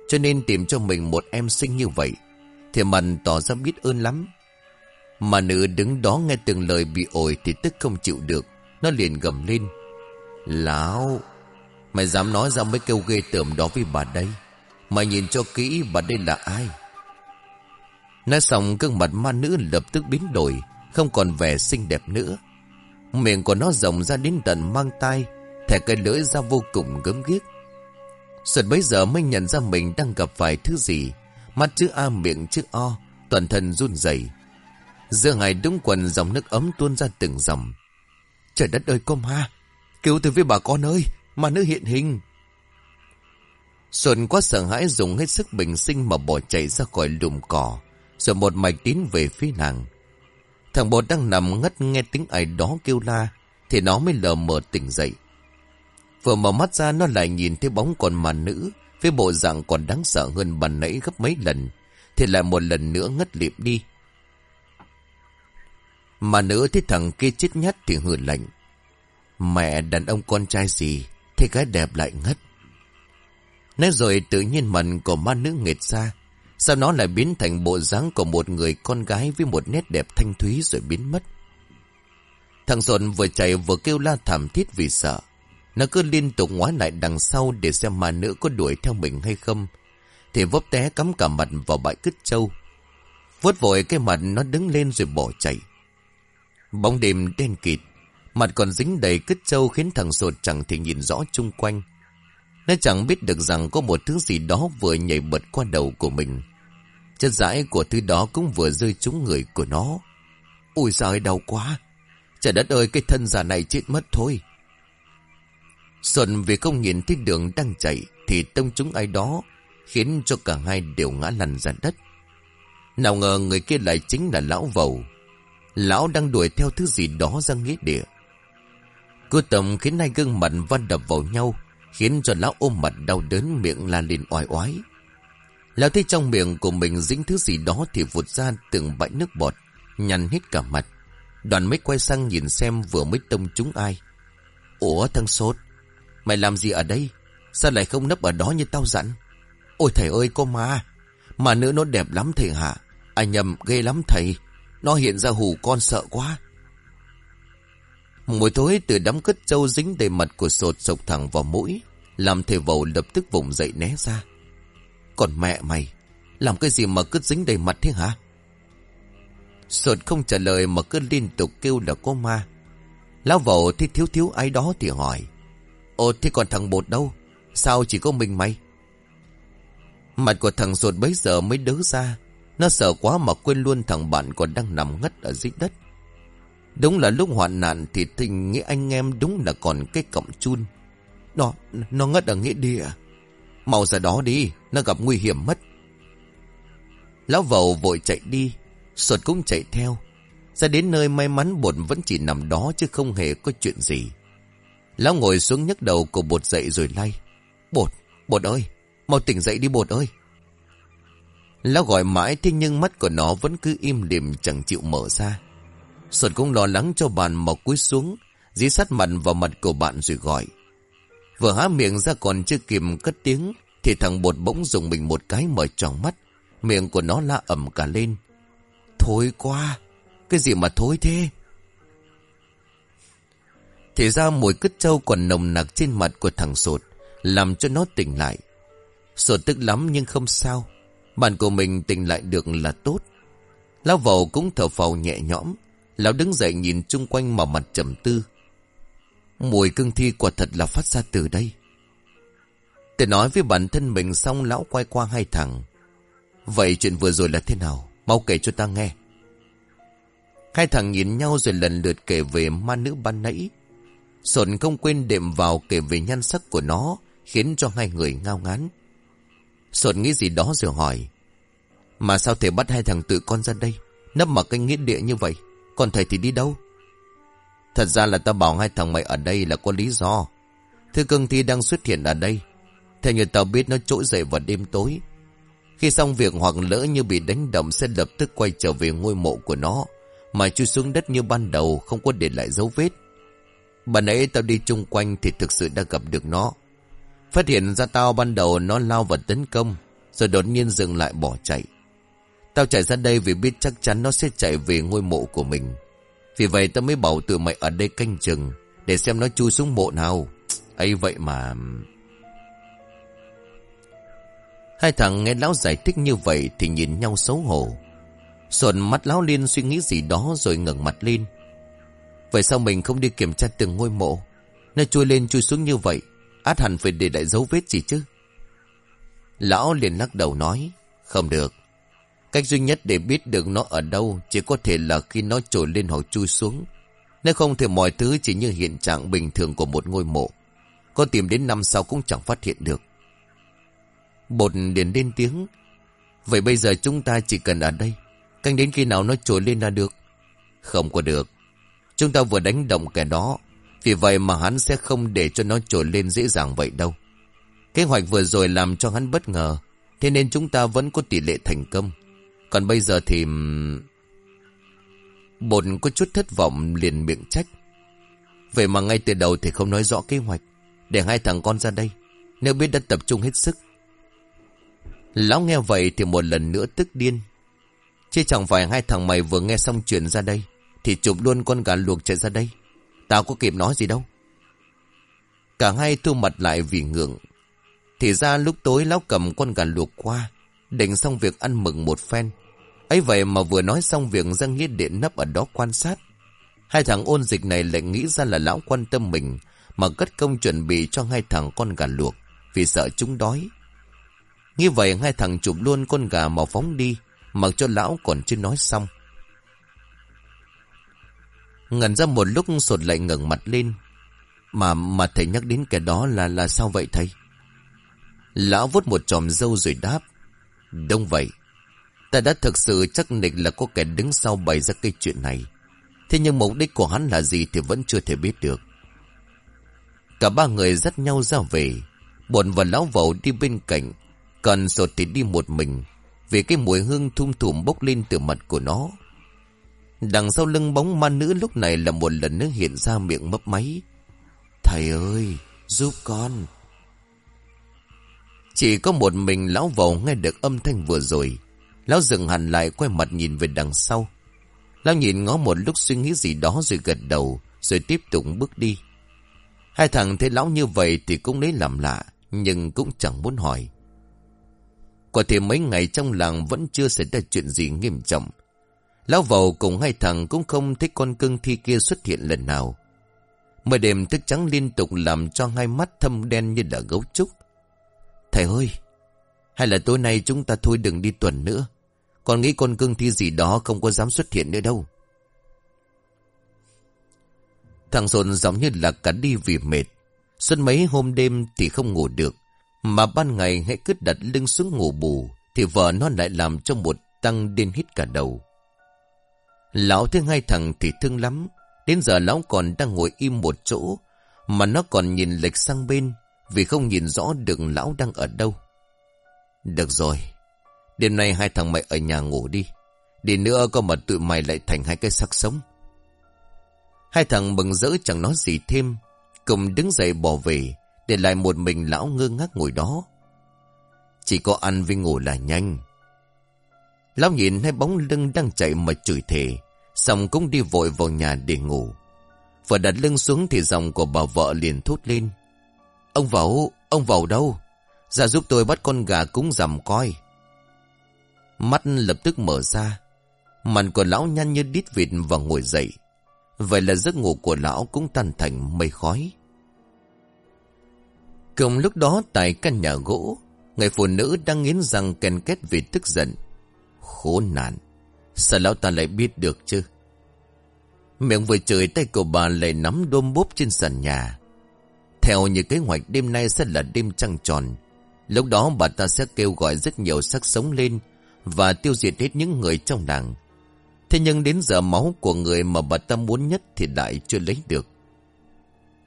S1: Cho nên tìm cho mình một em xinh như vậy, Thì mần tỏ ra biết ơn lắm. Mà nữ đứng đó nghe từng lời bị ổi Thì tức không chịu được, Nó liền gầm lên. Lão, Mày dám nói ra mấy kêu ghê tởm đó với bà đây? Mày nhìn cho kỹ bà đây là ai? Nói xong, gương mặt ma nữ lập tức biến đổi, Không còn vẻ xinh đẹp nữa Miệng của nó rộng ra đến tận mang tay Thẻ cây lưỡi ra vô cùng gớm ghiếc Sợt bấy giờ mới nhận ra mình đang gặp phải thứ gì, Mắt chữ A, miệng chữ O, Toàn thân run rẩy giữa ngày đúng quần dòng nước ấm tuôn ra từng dòng
S2: Trời đất ơi công ma. Cứu tôi với bà con ơi. Mà nữ hiện hình.
S1: Xuân quá sợ hãi dùng hết sức bình sinh mà bỏ chạy ra khỏi lùm cỏ. Rồi một mạch tiến về phía nàng. Thằng bột đang nằm ngất nghe tiếng ai đó kêu la. Thì nó mới lờ mờ tỉnh dậy. Vừa mở mắt ra nó lại nhìn thấy bóng con mà nữ. Với bộ dạng còn đáng sợ hơn bàn nãy gấp mấy lần. Thì lại một lần nữa ngất liệm đi. Mà nữ thấy thằng kia chết nhát thì hừ lạnh. Mẹ đàn ông con trai gì, thế gái đẹp lại ngất. Nói rồi tự nhiên mặt của ma nữ nghệt ra. Sau nó lại biến thành bộ dáng của một người con gái với một nét đẹp thanh thúy rồi biến mất. Thằng Sồn vừa chạy vừa kêu la thảm thiết vì sợ. Nó cứ liên tục ngoái lại đằng sau để xem mà nữ có đuổi theo mình hay không. Thì vấp té cắm cả mặt vào bãi cứt trâu. Vốt vội cái mặt nó đứng lên rồi bỏ chạy. Bóng đêm đen kịt. Mặt còn dính đầy cứt trâu khiến thằng sột chẳng thể nhìn rõ chung quanh. Nó chẳng biết được rằng có một thứ gì đó vừa nhảy bật qua đầu của mình. Chất rãi của thứ đó cũng vừa rơi trúng người của nó. Ôi giời, đau quá. Trời đất ơi, cái thân già này chết mất thôi. Xuân vì không nhìn thấy đường đang chạy, thì tông trúng ai đó, khiến cho cả hai đều ngã lăn ra đất. Nào ngờ người kia lại chính là lão vầu. Lão đang đuổi theo thứ gì đó ra nghĩa địa. Cô tầm khiến hai gương mặt văn đập vào nhau, khiến cho lão ôm mặt đau đớn miệng la lên oai oái. Lão thấy trong miệng của mình dính thứ gì đó thì vụt ra từng bãi nước bọt, nhăn hết cả mặt. Đoàn mới quay sang nhìn xem vừa mới tông chúng ai. Ủa thằng sốt, mày làm gì ở đây? Sao lại không nấp ở đó như tao dặn? Ôi thầy ơi cô ma, mà nữ nó đẹp lắm thầy hả? Anh nhầm ghê lắm thầy, nó hiện ra hù con sợ quá. Mùi thối từ đám cất trâu dính đầy mặt của sột sộc thẳng vào mũi, làm thầy vầu lập tức vùng dậy né ra. Còn mẹ mày, làm cái gì mà cứ dính đầy mặt thế hả? Sột không trả lời mà cứ liên tục kêu là có ma. Lão vẩu thì thiếu thiếu ai đó thì hỏi. Ồ thế còn thằng bột đâu? Sao chỉ có mình mày? Mặt của thằng sột bấy giờ mới đớ ra. Nó sợ quá mà quên luôn thằng bạn còn đang nằm ngất ở dưới đất. Đúng là lúc hoạn nạn thì tình nghĩa anh em đúng là còn cái cọng chun. Nó, nó ngất ở nghĩa địa. Mau ra đó đi, nó gặp nguy hiểm mất. Lão vầu vội chạy đi, Sột cũng chạy theo. Ra đến nơi may mắn bột vẫn chỉ nằm đó chứ không hề có chuyện gì. Lão ngồi xuống nhấc đầu của bột dậy rồi lay. Bột, bột ơi, mau tỉnh dậy đi bột ơi. Lão gọi mãi thế nhưng mắt của nó vẫn cứ im lìm chẳng chịu mở ra. Sột cũng lo lắng cho bạn mà cúi xuống, dí sát mặt vào mặt của bạn rồi gọi. Vừa há miệng ra còn chưa kịp cất tiếng, thì thằng bột bỗng dùng mình một cái mở tròn mắt. Miệng của nó la ẩm cả lên. Thối quá, cái gì mà thối thế? Thì ra mùi cứt trâu còn nồng nặc trên mặt của thằng sột, làm cho nó tỉnh lại. Sột tức lắm nhưng không sao. Bạn của mình tỉnh lại được là tốt. Lão vầu cũng thở phào nhẹ nhõm. Lão đứng dậy nhìn chung quanh mà mặt trầm tư. Mùi cương thi quả thật là phát ra từ đây. Tự nói với bản thân mình xong lão quay qua hai thằng. Vậy chuyện vừa rồi là thế nào? Mau kể cho ta nghe. Hai thằng nhìn nhau rồi lần lượt kể về ma nữ ban nãy. Sồn không quên đệm vào kể về nhan sắc của nó, khiến cho hai người ngao ngán. Sồn nghĩ gì đó rồi hỏi. Mà sao thể bắt hai thằng tự con ra đây, nấp mặc cái nghĩa địa như vậy? Còn thầy thì đi đâu? Thật ra là tao bảo hai thằng mày ở đây là có lý do. Thư cưng thi đang xuất hiện ở đây. Theo như tao biết, nó trỗi dậy vào đêm tối. Khi xong việc hoặc lỡ như bị đánh động sẽ lập tức quay trở về ngôi mộ của nó. Mà chui xuống đất như ban đầu, không có để lại dấu vết. Bà nãy tao đi chung quanh thì thực sự đã gặp được nó. Phát hiện ra tao ban đầu nó lao vào tấn công. Rồi đột nhiên dừng lại bỏ chạy. Tao chạy ra đây vì biết chắc chắn nó sẽ chạy về ngôi mộ của mình. Vì vậy tao mới bảo tụi mày ở đây canh chừng để xem nó chui xuống mộ nào. ấy vậy mà... Hai thằng nghe lão giải thích như vậy thì nhìn nhau xấu hổ. sồn mắt lão liên suy nghĩ gì đó rồi ngẩng mặt lên. Vậy sao mình không đi kiểm tra từng ngôi mộ? Nó chui lên chui xuống như vậy, át hẳn phải để lại dấu vết gì chứ? Lão liền lắc đầu nói, không được. Cách duy nhất để biết được nó ở đâu chỉ có thể là khi nó trồi lên hoặc chui xuống. Nếu không thì mọi thứ chỉ như hiện trạng bình thường của một ngôi mộ. Có tìm đến năm sau cũng chẳng phát hiện được. Bột điền lên tiếng. Vậy bây giờ chúng ta chỉ cần ở đây. Canh đến khi nào nó trồi lên là được. Không có được. Chúng ta vừa đánh động kẻ đó. Vì vậy mà hắn sẽ không để cho nó trồi lên dễ dàng vậy đâu. Kế hoạch vừa rồi làm cho hắn bất ngờ. Thế nên chúng ta vẫn có tỷ lệ thành công. Còn bây giờ thì... Bột có chút thất vọng liền miệng trách. Vậy mà ngay từ đầu thì không nói rõ kế hoạch. Để hai thằng con ra đây. Nếu biết đã tập trung hết sức. Lão nghe vậy thì một lần nữa tức điên. Chứ chẳng phải hai thằng mày vừa nghe xong chuyện ra đây. Thì chụp luôn con gà luộc chạy ra đây. Tao có kịp nói gì đâu. Cả hai thu mặt lại vì ngượng. Thì ra lúc tối lão cầm con gà luộc qua. Định xong việc ăn mừng một phen. ấy vậy mà vừa nói xong việc Giang Nghĩa Điện nấp ở đó quan sát. Hai thằng ôn dịch này lại nghĩ ra là lão quan tâm mình. Mà cất công chuẩn bị cho hai thằng con gà luộc. Vì sợ chúng đói. Như vậy hai thằng chụp luôn con gà mà phóng đi. Mặc cho lão còn chưa nói xong. Ngần ra một lúc sột lại ngẩng mặt lên. Mà mà thầy nhắc đến cái đó là là sao vậy thầy? Lão vuốt một tròm dâu rồi đáp. Đông vậy. Ta đã thực sự chắc nịch là có kẻ đứng sau bày ra cái chuyện này. Thế nhưng mục đích của hắn là gì thì vẫn chưa thể biết được. Cả ba người dắt nhau ra về. Bồn và lão vẩu đi bên cạnh. Còn sột thì đi một mình. Vì cái mùi hương thum thủm bốc lên từ mặt của nó. Đằng sau lưng bóng ma nữ lúc này là một lần nữa hiện ra miệng mấp máy. Thầy ơi, giúp con. Chỉ có một mình lão vầu nghe được âm thanh vừa rồi. Lão dừng hẳn lại quay mặt nhìn về đằng sau. Lão nhìn ngó một lúc suy nghĩ gì đó rồi gật đầu, rồi tiếp tục bước đi. Hai thằng thấy lão như vậy thì cũng lấy làm lạ, nhưng cũng chẳng muốn hỏi. Quả thì mấy ngày trong làng vẫn chưa xảy ra chuyện gì nghiêm trọng. Lão vầu cùng hai thằng cũng không thích con cưng thi kia xuất hiện lần nào. Mười đêm thức trắng liên tục làm cho hai mắt thâm đen như là gấu trúc. Thầy ơi, hay là tối nay chúng ta thôi đừng đi tuần nữa. Còn nghĩ con cưng thi gì đó không có dám xuất hiện nữa đâu. Thằng Sồn giống như là cả đi vì mệt. Xuân mấy hôm đêm thì không ngủ được. Mà ban ngày hãy cứ đặt lưng xuống ngủ bù. Thì vợ nó lại làm cho một tăng điên hít cả đầu. Lão thương hai thằng thì thương lắm. Đến giờ lão còn đang ngồi im một chỗ. Mà nó còn nhìn lệch sang bên. Vì không nhìn rõ được lão đang ở đâu. Được rồi. Đêm nay hai thằng mày ở nhà ngủ đi. Đi nữa có mà tụi mày lại thành hai cái xác sống. Hai thằng bừng rỡ chẳng nói gì thêm. Cùng đứng dậy bỏ về. Để lại một mình lão ngơ ngác ngồi đó. Chỉ có ăn với ngủ là nhanh. Lão nhìn hai bóng lưng đang chạy mà chửi thề. Xong cũng đi vội vào nhà để ngủ. Vừa đặt lưng xuống thì dòng của bà vợ liền thốt lên. Ông Vẩu, ông Vẩu đâu? Ra giúp tôi bắt con gà cúng rằm coi. Mắt lập tức mở ra. Mặt của lão nhăn như đít vịt và ngồi dậy. Vậy là giấc ngủ của lão cũng tan thành mây khói. Cùng lúc đó tại căn nhà gỗ, người phụ nữ đang nghiến răng kèn két vì tức giận. Khốn nạn, sao lão ta lại biết được chứ? Miệng vừa chửi tay của bà lại nắm đôm bốp trên sàn nhà. Theo như kế hoạch đêm nay sẽ là đêm trăng tròn. Lúc đó bà ta sẽ kêu gọi rất nhiều sắc sống lên và tiêu diệt hết những người trong làng. Thế nhưng đến giờ máu của người mà bà ta muốn nhất thì lại chưa lấy được.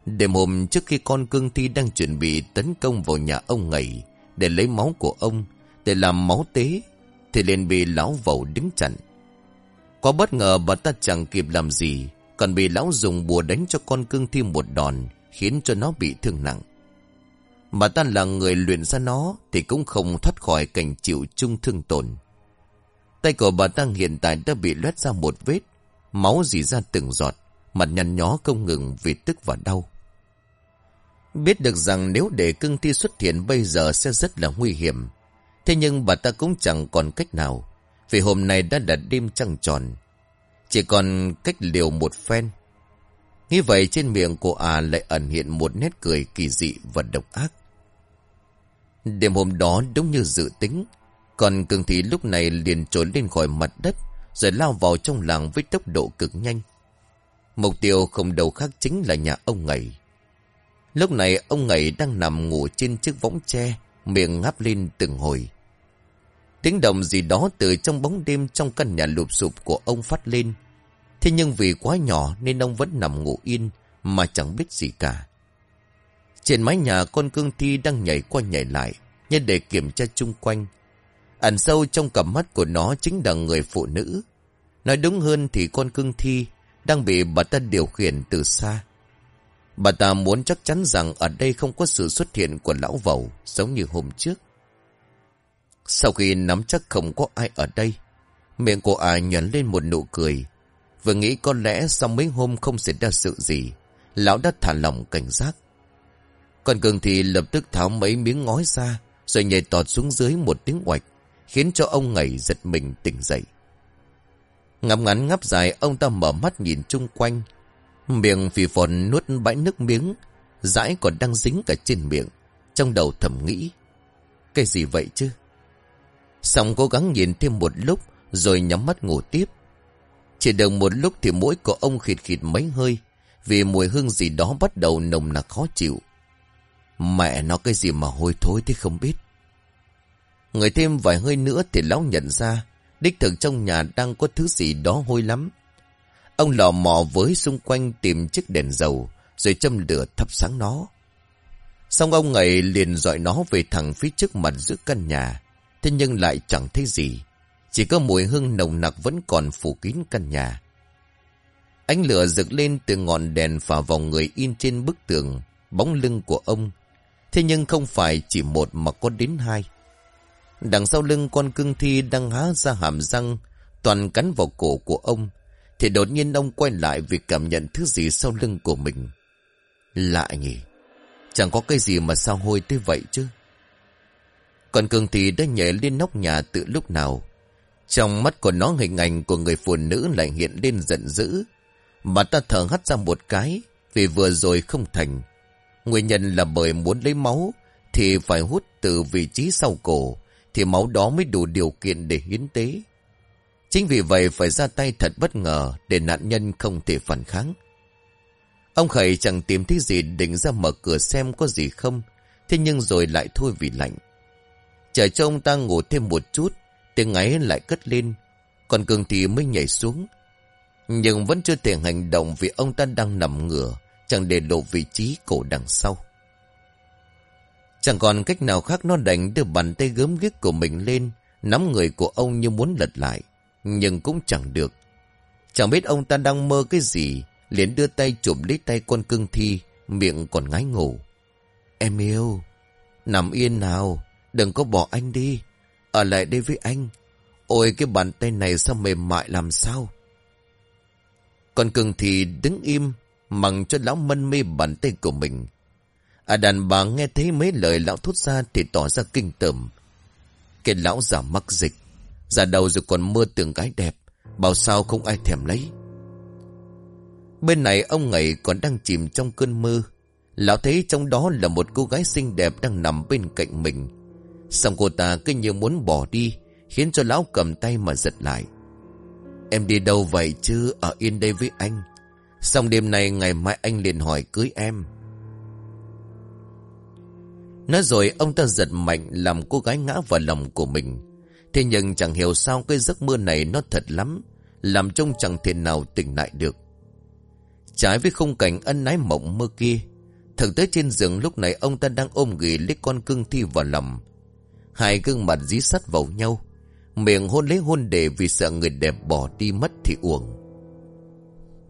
S1: Đêm hôm trước khi con cương thi đang chuẩn bị tấn công vào nhà ông ngày để lấy máu của ông, để làm máu tế, thì liền bị lão vẩu đứng chặn. Có bất ngờ bà ta chẳng kịp làm gì, còn bị lão dùng bùa đánh cho con cương thi một đòn, khiến cho nó bị thương nặng. Bà ta là người luyện ra nó thì cũng không thoát khỏi cảnh chịu chung thương tổn. Tay của bà ta hiện tại đã bị loét ra một vết, máu dì ra từng giọt, mặt nhăn nhó không ngừng vì tức và đau. Biết được rằng nếu để cưng thi xuất hiện bây giờ sẽ rất là nguy hiểm. Thế nhưng bà ta cũng chẳng còn cách nào, vì hôm nay đã là đêm trăng tròn. Chỉ còn cách liều một phen. Như vậy trên miệng của à lại ẩn hiện một nét cười kỳ dị và độc ác. Đêm hôm đó đúng như dự tính, còn cường thị lúc này liền trốn lên khỏi mặt đất, rồi lao vào trong làng với tốc độ cực nhanh. Mục tiêu không đâu khác chính là nhà ông Ngầy. Lúc này ông Ngầy đang nằm ngủ trên chiếc võng tre, miệng ngáp lên từng hồi. Tiếng động gì đó từ trong bóng đêm trong căn nhà lụp sụp của ông phát lên. Thế nhưng vì quá nhỏ nên ông vẫn nằm ngủ yên mà chẳng biết gì cả. Trên mái nhà con cương thi đang nhảy qua nhảy lại, nhân để kiểm tra chung quanh. Ẩn sâu trong cặp mắt của nó chính là người phụ nữ. Nói đúng hơn thì con cương thi đang bị bà ta điều khiển từ xa. Bà ta muốn chắc chắn rằng ở đây không có sự xuất hiện của lão vầu giống như hôm trước. Sau khi nắm chắc không có ai ở đây, miệng của ai nhấn lên một nụ cười. Vừa nghĩ có lẽ sau mấy hôm không xảy ra sự gì, lão đã thả lòng cảnh giác. Còn cường thì lập tức tháo mấy miếng ngói ra, rồi nhảy tọt xuống dưới một tiếng oạch, khiến cho ông ngẩy giật mình tỉnh dậy. Ngắm ngắn ngắp dài, ông ta mở mắt nhìn chung quanh. Miệng phì phòn nuốt bãi nước miếng, dãi còn đang dính cả trên miệng. Trong đầu thầm nghĩ, cái gì vậy chứ? Xong cố gắng nhìn thêm một lúc, rồi nhắm mắt ngủ tiếp. Chỉ được một lúc thì mũi của ông khịt khịt mấy hơi, vì mùi hương gì đó bắt đầu nồng nặc khó chịu. Mẹ nó cái gì mà hôi thối thế không biết. Người thêm vài hơi nữa thì lão nhận ra, đích thực trong nhà đang có thứ gì đó hôi lắm. Ông lò mò với xung quanh tìm chiếc đèn dầu, rồi châm lửa thắp sáng nó. Xong ông ngày liền dọi nó về thẳng phía trước mặt giữa căn nhà, thế nhưng lại chẳng thấy gì. Chỉ có mùi hương nồng nặc vẫn còn phủ kín căn nhà. Ánh lửa rực lên từ ngọn đèn phả vào người in trên bức tường, bóng lưng của ông. Thế nhưng không phải chỉ một mà có đến hai. Đằng sau lưng con cưng thi đang há ra hàm răng, toàn cắn vào cổ của ông. Thì đột nhiên ông quay lại vì cảm nhận thứ gì sau lưng của mình. Lạ nhỉ, chẳng có cái gì mà sao hôi tới vậy chứ. con cưng thi đã nhảy lên nóc nhà từ lúc nào. Trong mắt của nó hình ảnh của người phụ nữ lại hiện lên giận dữ. Mà ta thở hắt ra một cái, vì vừa rồi không thành. Nguyên nhân là bởi muốn lấy máu, thì phải hút từ vị trí sau cổ, thì máu đó mới đủ điều kiện để hiến tế. Chính vì vậy phải ra tay thật bất ngờ để nạn nhân không thể phản kháng. Ông Khẩy chẳng tìm thấy gì định ra mở cửa xem có gì không, thế nhưng rồi lại thôi vì lạnh. Chờ cho ông ta ngủ thêm một chút, tiếng ấy lại cất lên, còn Cường thì mới nhảy xuống. Nhưng vẫn chưa thể hành động vì ông ta đang nằm ngửa, chẳng để lộ vị trí cổ đằng sau. Chẳng còn cách nào khác nó đành đưa bàn tay gớm ghiếc của mình lên, nắm người của ông như muốn lật lại, nhưng cũng chẳng được. Chẳng biết ông ta đang mơ cái gì, liền đưa tay chụp lấy tay con cưng thi, miệng còn ngái ngủ. Em yêu, nằm yên nào, đừng có bỏ anh đi, ở lại đây với anh. Ôi cái bàn tay này sao mềm mại làm sao? Con cưng thì đứng im, mằng cho lão mân mê bàn tay của mình. À đàn bà nghe thấy mấy lời lão thốt ra thì tỏ ra kinh tởm. Cái lão giả mắc dịch, giả đầu rồi còn mơ tưởng gái đẹp, bảo sao không ai thèm lấy. Bên này ông ngày còn đang chìm trong cơn mơ. Lão thấy trong đó là một cô gái xinh đẹp đang nằm bên cạnh mình. Xong cô ta cứ như muốn bỏ đi, khiến cho lão cầm tay mà giật lại. Em đi đâu vậy chứ, ở yên đây với anh. Xong đêm nay ngày mai anh liền hỏi cưới em. Nói rồi ông ta giật mạnh làm cô gái ngã vào lòng của mình. Thế nhưng chẳng hiểu sao cái giấc mơ này nó thật lắm, làm trông chẳng thể nào tỉnh lại được. Trái với khung cảnh ân ái mộng mơ kia, thực tế trên giường lúc này ông ta đang ôm ghi lấy con cưng thi vào lòng. Hai gương mặt dí sắt vào nhau, miệng hôn lấy hôn để vì sợ người đẹp bỏ đi mất thì uổng.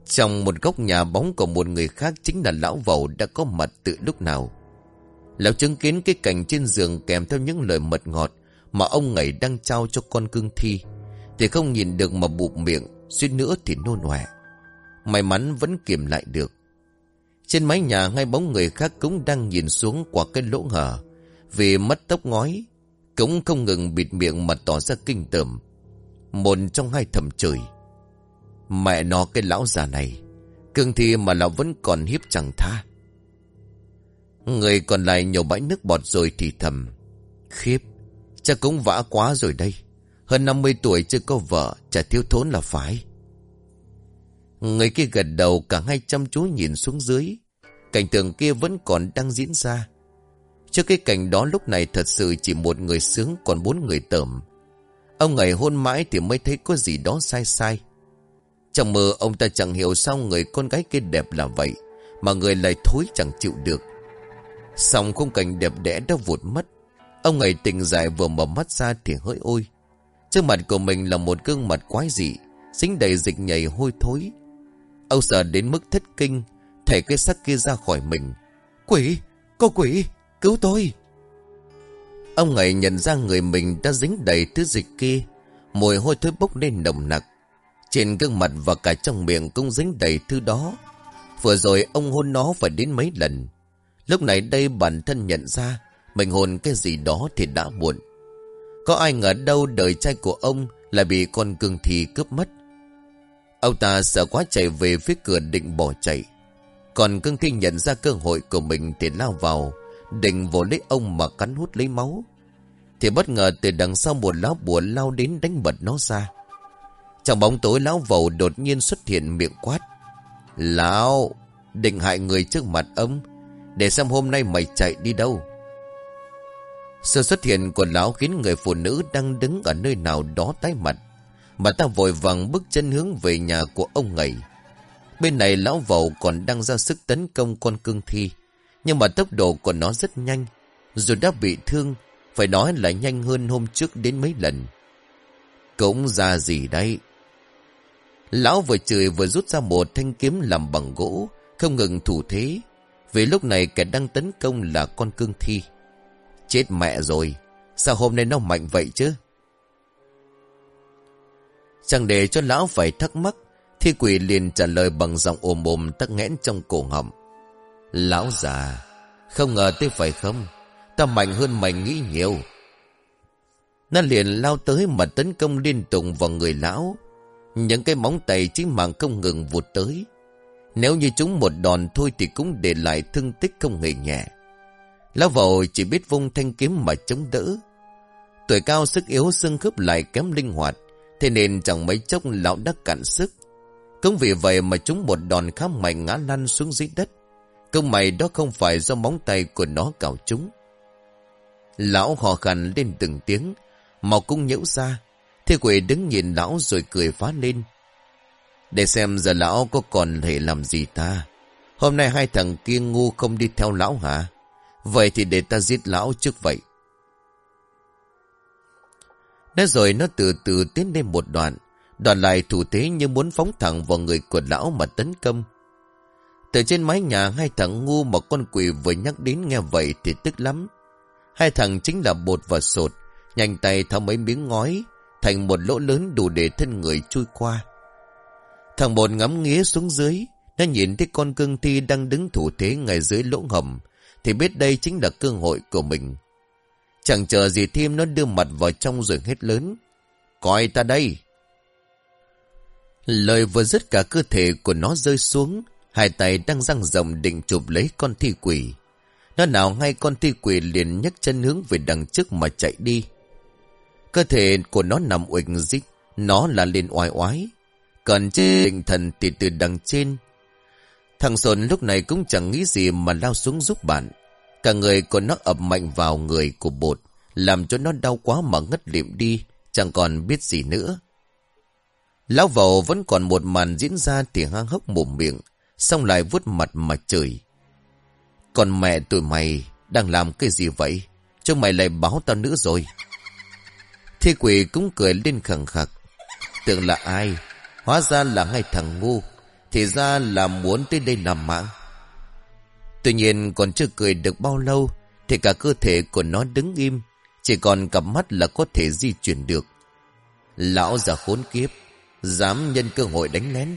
S1: Trong một góc nhà bóng của một người khác chính là lão vầu đã có mặt từ lúc nào. Lão chứng kiến cái cảnh trên giường kèm theo những lời mật ngọt mà ông ngày đang trao cho con cưng thi. Thì không nhìn được mà bụp miệng, suýt nữa thì nôn hòe. May mắn vẫn kiềm lại được. Trên mái nhà ngay bóng người khác cũng đang nhìn xuống qua cái lỗ hở. Vì mất tóc ngói, cũng không ngừng bịt miệng mà tỏ ra kinh tởm. Một trong hai thầm chửi. Mẹ nó cái lão già này, cương thi mà lão vẫn còn hiếp chẳng tha. Người còn lại nhổ bãi nước bọt rồi thì thầm. Khiếp, chắc cũng vã quá rồi đây. Hơn 50 tuổi chưa có vợ, chả thiếu thốn là phải. Người kia gật đầu cả hai chăm chú nhìn xuống dưới. Cảnh tượng kia vẫn còn đang diễn ra. Trước cái cảnh đó lúc này thật sự chỉ một người sướng còn bốn người tởm. Ông ngày hôn mãi thì mới thấy có gì đó sai sai. Trong mơ ông ta chẳng hiểu sao người con gái kia đẹp là vậy. Mà người lại thối chẳng chịu được. Xong khung cảnh đẹp đẽ đã vụt mất. Ông ngày tỉnh dậy vừa mở mắt ra thì hỡi ôi. Trước mặt của mình là một gương mặt quái dị. xính đầy dịch nhầy hôi thối. Ông sợ đến mức thất kinh. Thảy cái xác kia ra khỏi mình. Quỷ! Cô quỷ! Cứu tôi! Ông ngày nhận ra người mình đã dính đầy thứ dịch kia. Mùi hôi thối bốc lên nồng nặc. Trên gương mặt và cả trong miệng cũng dính đầy thứ đó. Vừa rồi ông hôn nó phải đến mấy lần. Lúc này đây bản thân nhận ra mình hôn cái gì đó thì đã muộn. Có ai ngờ đâu đời trai của ông là bị con cương thi cướp mất. Ông ta sợ quá chạy về phía cửa định bỏ chạy. Còn cương thi nhận ra cơ hội của mình thì lao vào, định vỗ lấy ông mà cắn hút lấy máu. Thì bất ngờ từ đằng sau một lão bùa lao đến đánh bật nó ra. Trong bóng tối lão vầu đột nhiên xuất hiện miệng quát. Lão, định hại người trước mặt ông, để xem hôm nay mày chạy đi đâu. Sự xuất hiện của lão khiến người phụ nữ đang đứng ở nơi nào đó tái mặt. Mà ta vội vàng bước chân hướng về nhà của ông ngầy. Bên này lão vầu còn đang ra sức tấn công con cương thi. Nhưng mà tốc độ của nó rất nhanh. Dù đã bị thương, phải nói là nhanh hơn hôm trước đến mấy lần. Cũng ra gì đây? Lão vừa chửi vừa rút ra một thanh kiếm làm bằng gỗ, không ngừng thủ thế. Vì lúc này kẻ đang tấn công là con cương thi. Chết mẹ rồi, sao hôm nay nó mạnh vậy chứ? Chẳng để cho lão phải thắc mắc, thi quỷ liền trả lời bằng giọng ồm ồm tắc nghẽn trong cổ họng. Lão già, không ngờ tôi phải không? Ta mạnh hơn mày nghĩ nhiều. Nó liền lao tới mà tấn công liên tục vào người lão. Những cái móng tay chính mạng không ngừng vụt tới. Nếu như chúng một đòn thôi thì cũng để lại thương tích không hề nhẹ. Lão vầu chỉ biết vung thanh kiếm mà chống đỡ. Tuổi cao sức yếu xương khớp lại kém linh hoạt. Thế nên chẳng mấy chốc lão đã cạn sức. Cũng vì vậy mà chúng một đòn khá mạnh ngã lăn xuống dưới đất câu mày đó không phải do móng tay của nó cào chúng. Lão hò khăn lên từng tiếng, màu cung nhễu ra. Thế quỷ đứng nhìn lão rồi cười phá lên. Để xem giờ lão có còn thể làm gì ta. Hôm nay hai thằng kia ngu không đi theo lão hả? Vậy thì để ta giết lão trước vậy. Nói rồi nó từ từ tiến lên một đoạn. Đoạn lại thủ thế như muốn phóng thẳng vào người của lão mà tấn công. Từ trên mái nhà hai thằng ngu mà con quỷ vừa nhắc đến nghe vậy thì tức lắm. Hai thằng chính là bột và sột. Nhanh tay thao mấy miếng ngói thành một lỗ lớn đủ để thân người chui qua. Thằng bột ngắm nghía xuống dưới. Nó nhìn thấy con cương thi đang đứng thủ thế ngay dưới lỗ hầm thì biết đây chính là cơ hội của mình. Chẳng chờ gì thêm nó đưa mặt vào trong rồi hết lớn. Coi ta đây! Lời vừa dứt cả cơ thể của nó rơi xuống, hai tay đang răng rộng định chụp lấy con thi quỷ. Nó nào ngay con thi quỷ liền nhấc chân hướng về đằng trước mà chạy đi. Cơ thể của nó nằm uỳnh dích, nó là lên oai oái. Còn trên định thần thì từ đằng trên Thằng Sồn lúc này cũng chẳng nghĩ gì mà lao xuống giúp bạn. Cả người của nó ập mạnh vào người của bột, làm cho nó đau quá mà ngất liệm đi, chẳng còn biết gì nữa. Lão vầu vẫn còn một màn diễn ra thì hang hốc mồm miệng, xong lại vuốt mặt mà chửi. Còn mẹ tụi mày đang làm cái gì vậy? Cho mày lại báo tao nữa rồi. Thi quỷ cũng cười lên khẳng khặc. Tưởng là ai? Hóa ra là hai thằng ngu. Thì ra là muốn tới đây làm mạng Tuy nhiên còn chưa cười được bao lâu, Thì cả cơ thể của nó đứng im Chỉ còn cặp mắt là có thể di chuyển được Lão già khốn kiếp, Dám nhân cơ hội đánh lén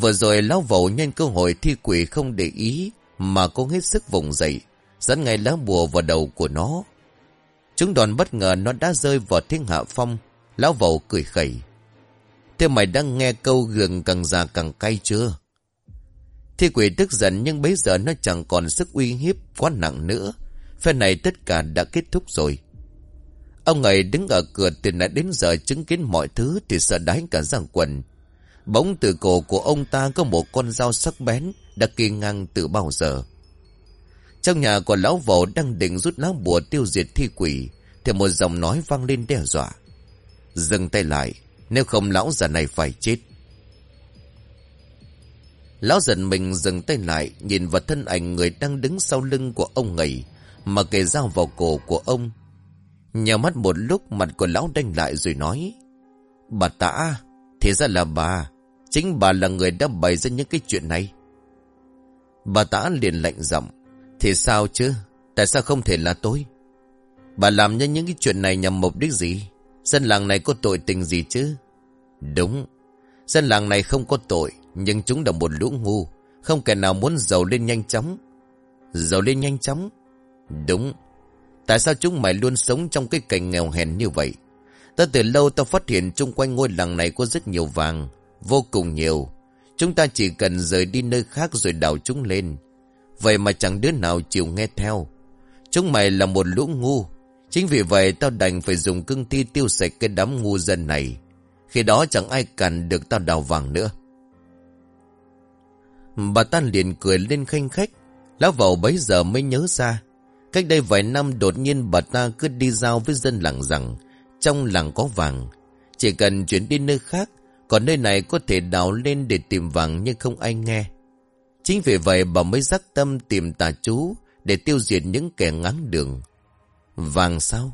S1: Vừa rồi lão vẩu nhân cơ hội thi quỷ không để ý, Mà cố hết sức vùng dậy Dẫn ngay lá bùa vào đầu của nó Chúng đòn bất ngờ nó đã rơi vào thiên hạ phong, Lão vẩu cười khẩy Thế mày đang nghe câu gường càng già càng cay chưa? Thi quỷ tức giận nhưng bây giờ nó chẳng còn sức uy hiếp quá nặng nữa. Phe này tất cả đã kết thúc rồi. Ông ấy đứng ở cửa từ nãy đến giờ chứng kiến mọi thứ thì sợ đáy cả giang quần. Bỗng từ cổ của ông ta có một con dao sắc bén đã kỳ ngang từ bao giờ. Trong nhà của lão vẩu đang định rút lá bùa tiêu diệt thi quỷ thì một giọng nói vang lên đe dọa. Dừng tay lại, nếu không lão già này phải chết. Lão giận mình dừng tay lại, nhìn vào thân ảnh người đang đứng sau lưng của ông ngầy, mà kề dao vào cổ của ông. Nhào mắt một lúc mặt của lão đanh lại rồi nói. Bà tả, thì ra là bà, chính bà là người đã bày ra những cái chuyện này. Bà tả liền lạnh giọng. Thì sao chứ, tại sao không thể là tôi? Bà làm ra những cái chuyện này nhằm mục đích gì? Dân làng này có tội tình gì chứ? Đúng, dân làng này không có tội, nhưng chúng là một lũ ngu, không kẻ nào muốn giàu lên nhanh chóng. Giàu lên nhanh chóng? Đúng. Tại sao chúng mày luôn sống trong cái cảnh nghèo hèn như vậy? Ta từ lâu ta phát hiện chung quanh ngôi làng này có rất nhiều vàng, vô cùng nhiều. Chúng ta chỉ cần rời đi nơi khác rồi đào chúng lên. Vậy mà chẳng đứa nào chịu nghe theo. Chúng mày là một lũ ngu, Chính vì vậy tao đành phải dùng cưng thi tiêu sạch cái đám ngu dân này. Khi đó chẳng ai cản được tao đào vàng nữa. Bà ta liền cười lên khanh khách. Lão vào bấy giờ mới nhớ ra. Cách đây vài năm đột nhiên bà ta cứ đi giao với dân làng rằng trong làng có vàng. Chỉ cần chuyển đi nơi khác, còn nơi này có thể đào lên để tìm vàng nhưng không ai nghe. Chính vì vậy bà mới giác tâm tìm tà chú để tiêu diệt những kẻ ngáng đường. Vàng sao?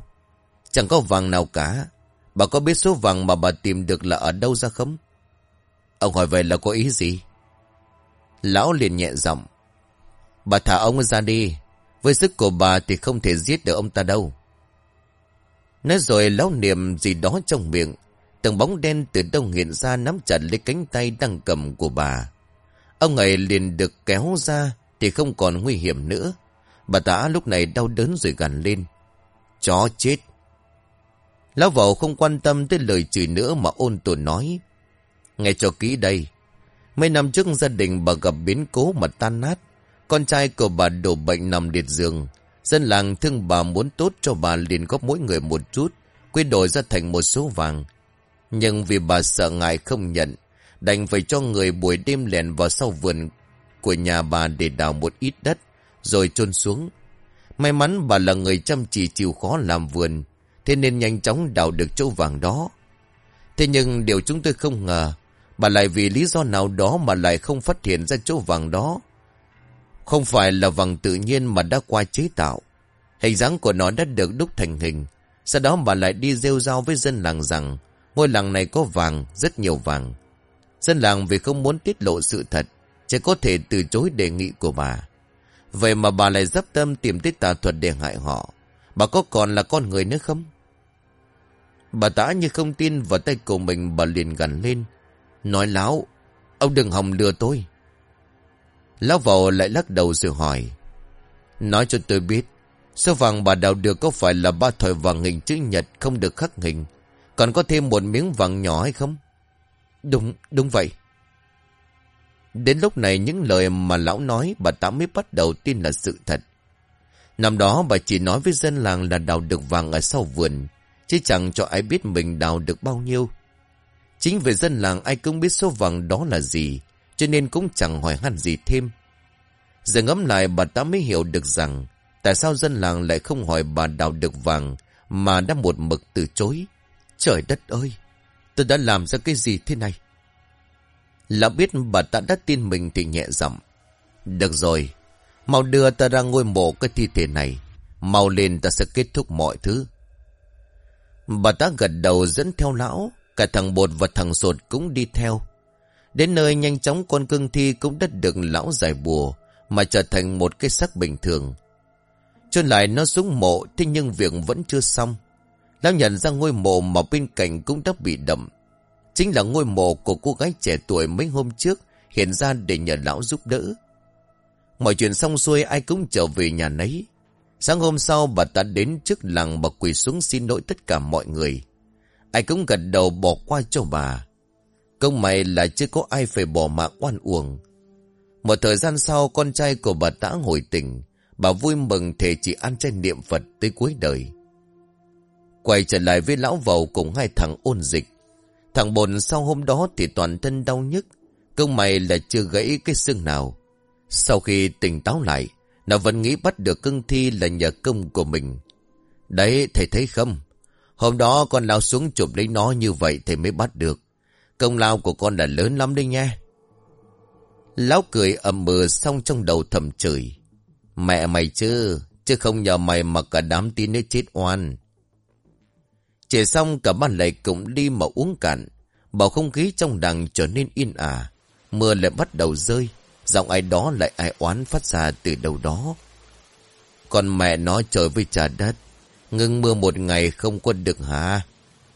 S1: Chẳng có vàng nào cả. Bà có biết số vàng mà bà tìm được là ở đâu ra không? Ông hỏi vậy là có ý gì? Lão liền nhẹ giọng. Bà thả ông ra đi. Với sức của bà thì không thể giết được ông ta đâu. Nói rồi lão niệm gì đó trong miệng. Từng bóng đen từ đâu hiện ra nắm chặt lấy cánh tay đang cầm của bà. Ông ấy liền được kéo ra thì không còn nguy hiểm nữa. Bà ta lúc này đau đớn rồi gằn lên. Chó chết. Lão vào không quan tâm tới lời chửi nữa mà ôn tồn nói. Nghe cho kỹ đây. Mấy năm trước gia đình bà gặp biến cố mà tan nát. Con trai của bà đổ bệnh nằm liệt giường. Dân làng thương bà muốn tốt cho bà liền góp mỗi người một chút. Quy đổi ra thành một số vàng. Nhưng vì bà sợ ngại không nhận. Đành phải cho người buổi đêm lèn vào sau vườn của nhà bà để đào một ít đất. Rồi chôn xuống. May mắn bà là người chăm chỉ chịu khó làm vườn, thế nên nhanh chóng đào được chỗ vàng đó. Thế nhưng điều chúng tôi không ngờ, bà lại vì lý do nào đó mà lại không phát hiện ra chỗ vàng đó. Không phải là vàng tự nhiên mà đã qua chế tạo. Hình dáng của nó đã được đúc thành hình. Sau đó bà lại đi rêu rao với dân làng rằng ngôi làng này có vàng, rất nhiều vàng. Dân làng vì không muốn tiết lộ sự thật, chỉ có thể từ chối đề nghị của bà. Vậy mà bà lại dấp tâm tìm tới tà thuật để hại họ. Bà có còn là con người nữa không? Bà tả như không tin vào tay của mình bà liền gần lên. Nói láo, ông đừng hòng lừa tôi. Lão vào lại lắc đầu rồi hỏi. Nói cho tôi biết, số vàng bà đào được có phải là ba thời vàng hình chữ nhật không được khắc hình, còn có thêm một miếng vàng nhỏ hay không? Đúng, đúng vậy. Đến lúc này những lời mà lão nói bà ta mới bắt đầu tin là sự thật. Năm đó bà chỉ nói với dân làng là đào được vàng ở sau vườn, chứ chẳng cho ai biết mình đào được bao nhiêu. Chính vì dân làng ai cũng biết số vàng đó là gì, cho nên cũng chẳng hỏi han gì thêm. Giờ ngẫm lại bà ta mới hiểu được rằng tại sao dân làng lại không hỏi bà đào được vàng mà đã một mực từ chối. Trời đất ơi, tôi đã làm ra cái gì thế này? Lão biết bà ta đã tin mình thì nhẹ giọng. Được rồi, mau đưa ta ra ngôi mộ cái thi thể này. Mau lên ta sẽ kết thúc mọi thứ. Bà ta gật đầu dẫn theo lão, cả thằng bột và thằng sột cũng đi theo. Đến nơi nhanh chóng con cưng thi cũng đã được lão giải bùa, mà trở thành một cái sắc bình thường. Chôn lại nó xuống mộ, thế nhưng việc vẫn chưa xong. Lão nhận ra ngôi mộ mà bên cạnh cũng đã bị đậm. Chính là ngôi mộ của cô gái trẻ tuổi mấy hôm trước hiện ra để nhờ lão giúp đỡ. Mọi chuyện xong xuôi ai cũng trở về nhà nấy. Sáng hôm sau bà ta đến trước làng bà quỳ xuống xin lỗi tất cả mọi người. Ai cũng gật đầu bỏ qua cho bà. Công mày là chưa có ai phải bỏ mạng oan uổng. Một thời gian sau con trai của bà đã hồi tỉnh. Bà vui mừng thể chỉ ăn chay niệm Phật tới cuối đời. Quay trở lại với lão vầu cùng hai thằng ôn dịch. Thằng bồn sau hôm đó thì toàn thân đau nhức. Công mày là chưa gãy cái xương nào. Sau khi tỉnh táo lại, nó vẫn nghĩ bắt được cưng thi là nhờ công của mình. Đấy, thầy thấy không? Hôm đó con lao xuống chụp lấy nó như vậy thầy mới bắt được. Công lao của con là lớn lắm đấy nha. Lão cười ầm mờ xong trong đầu thầm chửi. Mẹ mày chứ, chứ không nhờ mày mà cả đám tin ấy chết oan. Chỉ xong cả ban lại cũng đi mà uống cạn. Bầu không khí trong đằng trở nên yên ả. Mưa lại bắt đầu rơi. Giọng ai đó lại ai oán phát ra từ đâu đó. Còn mẹ nó trời với trà đất. Ngưng mưa một ngày không có được hả?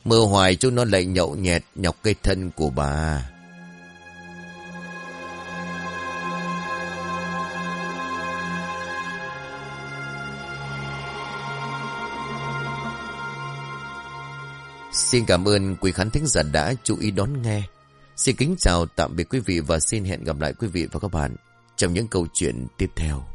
S1: Mưa hoài chúng nó lại nhậu nhẹt nhọc cây thân của bà. Xin cảm ơn quý khán thính giả đã chú ý đón nghe. Xin kính chào, tạm biệt quý vị và xin hẹn gặp lại quý vị và các bạn trong những câu chuyện tiếp theo.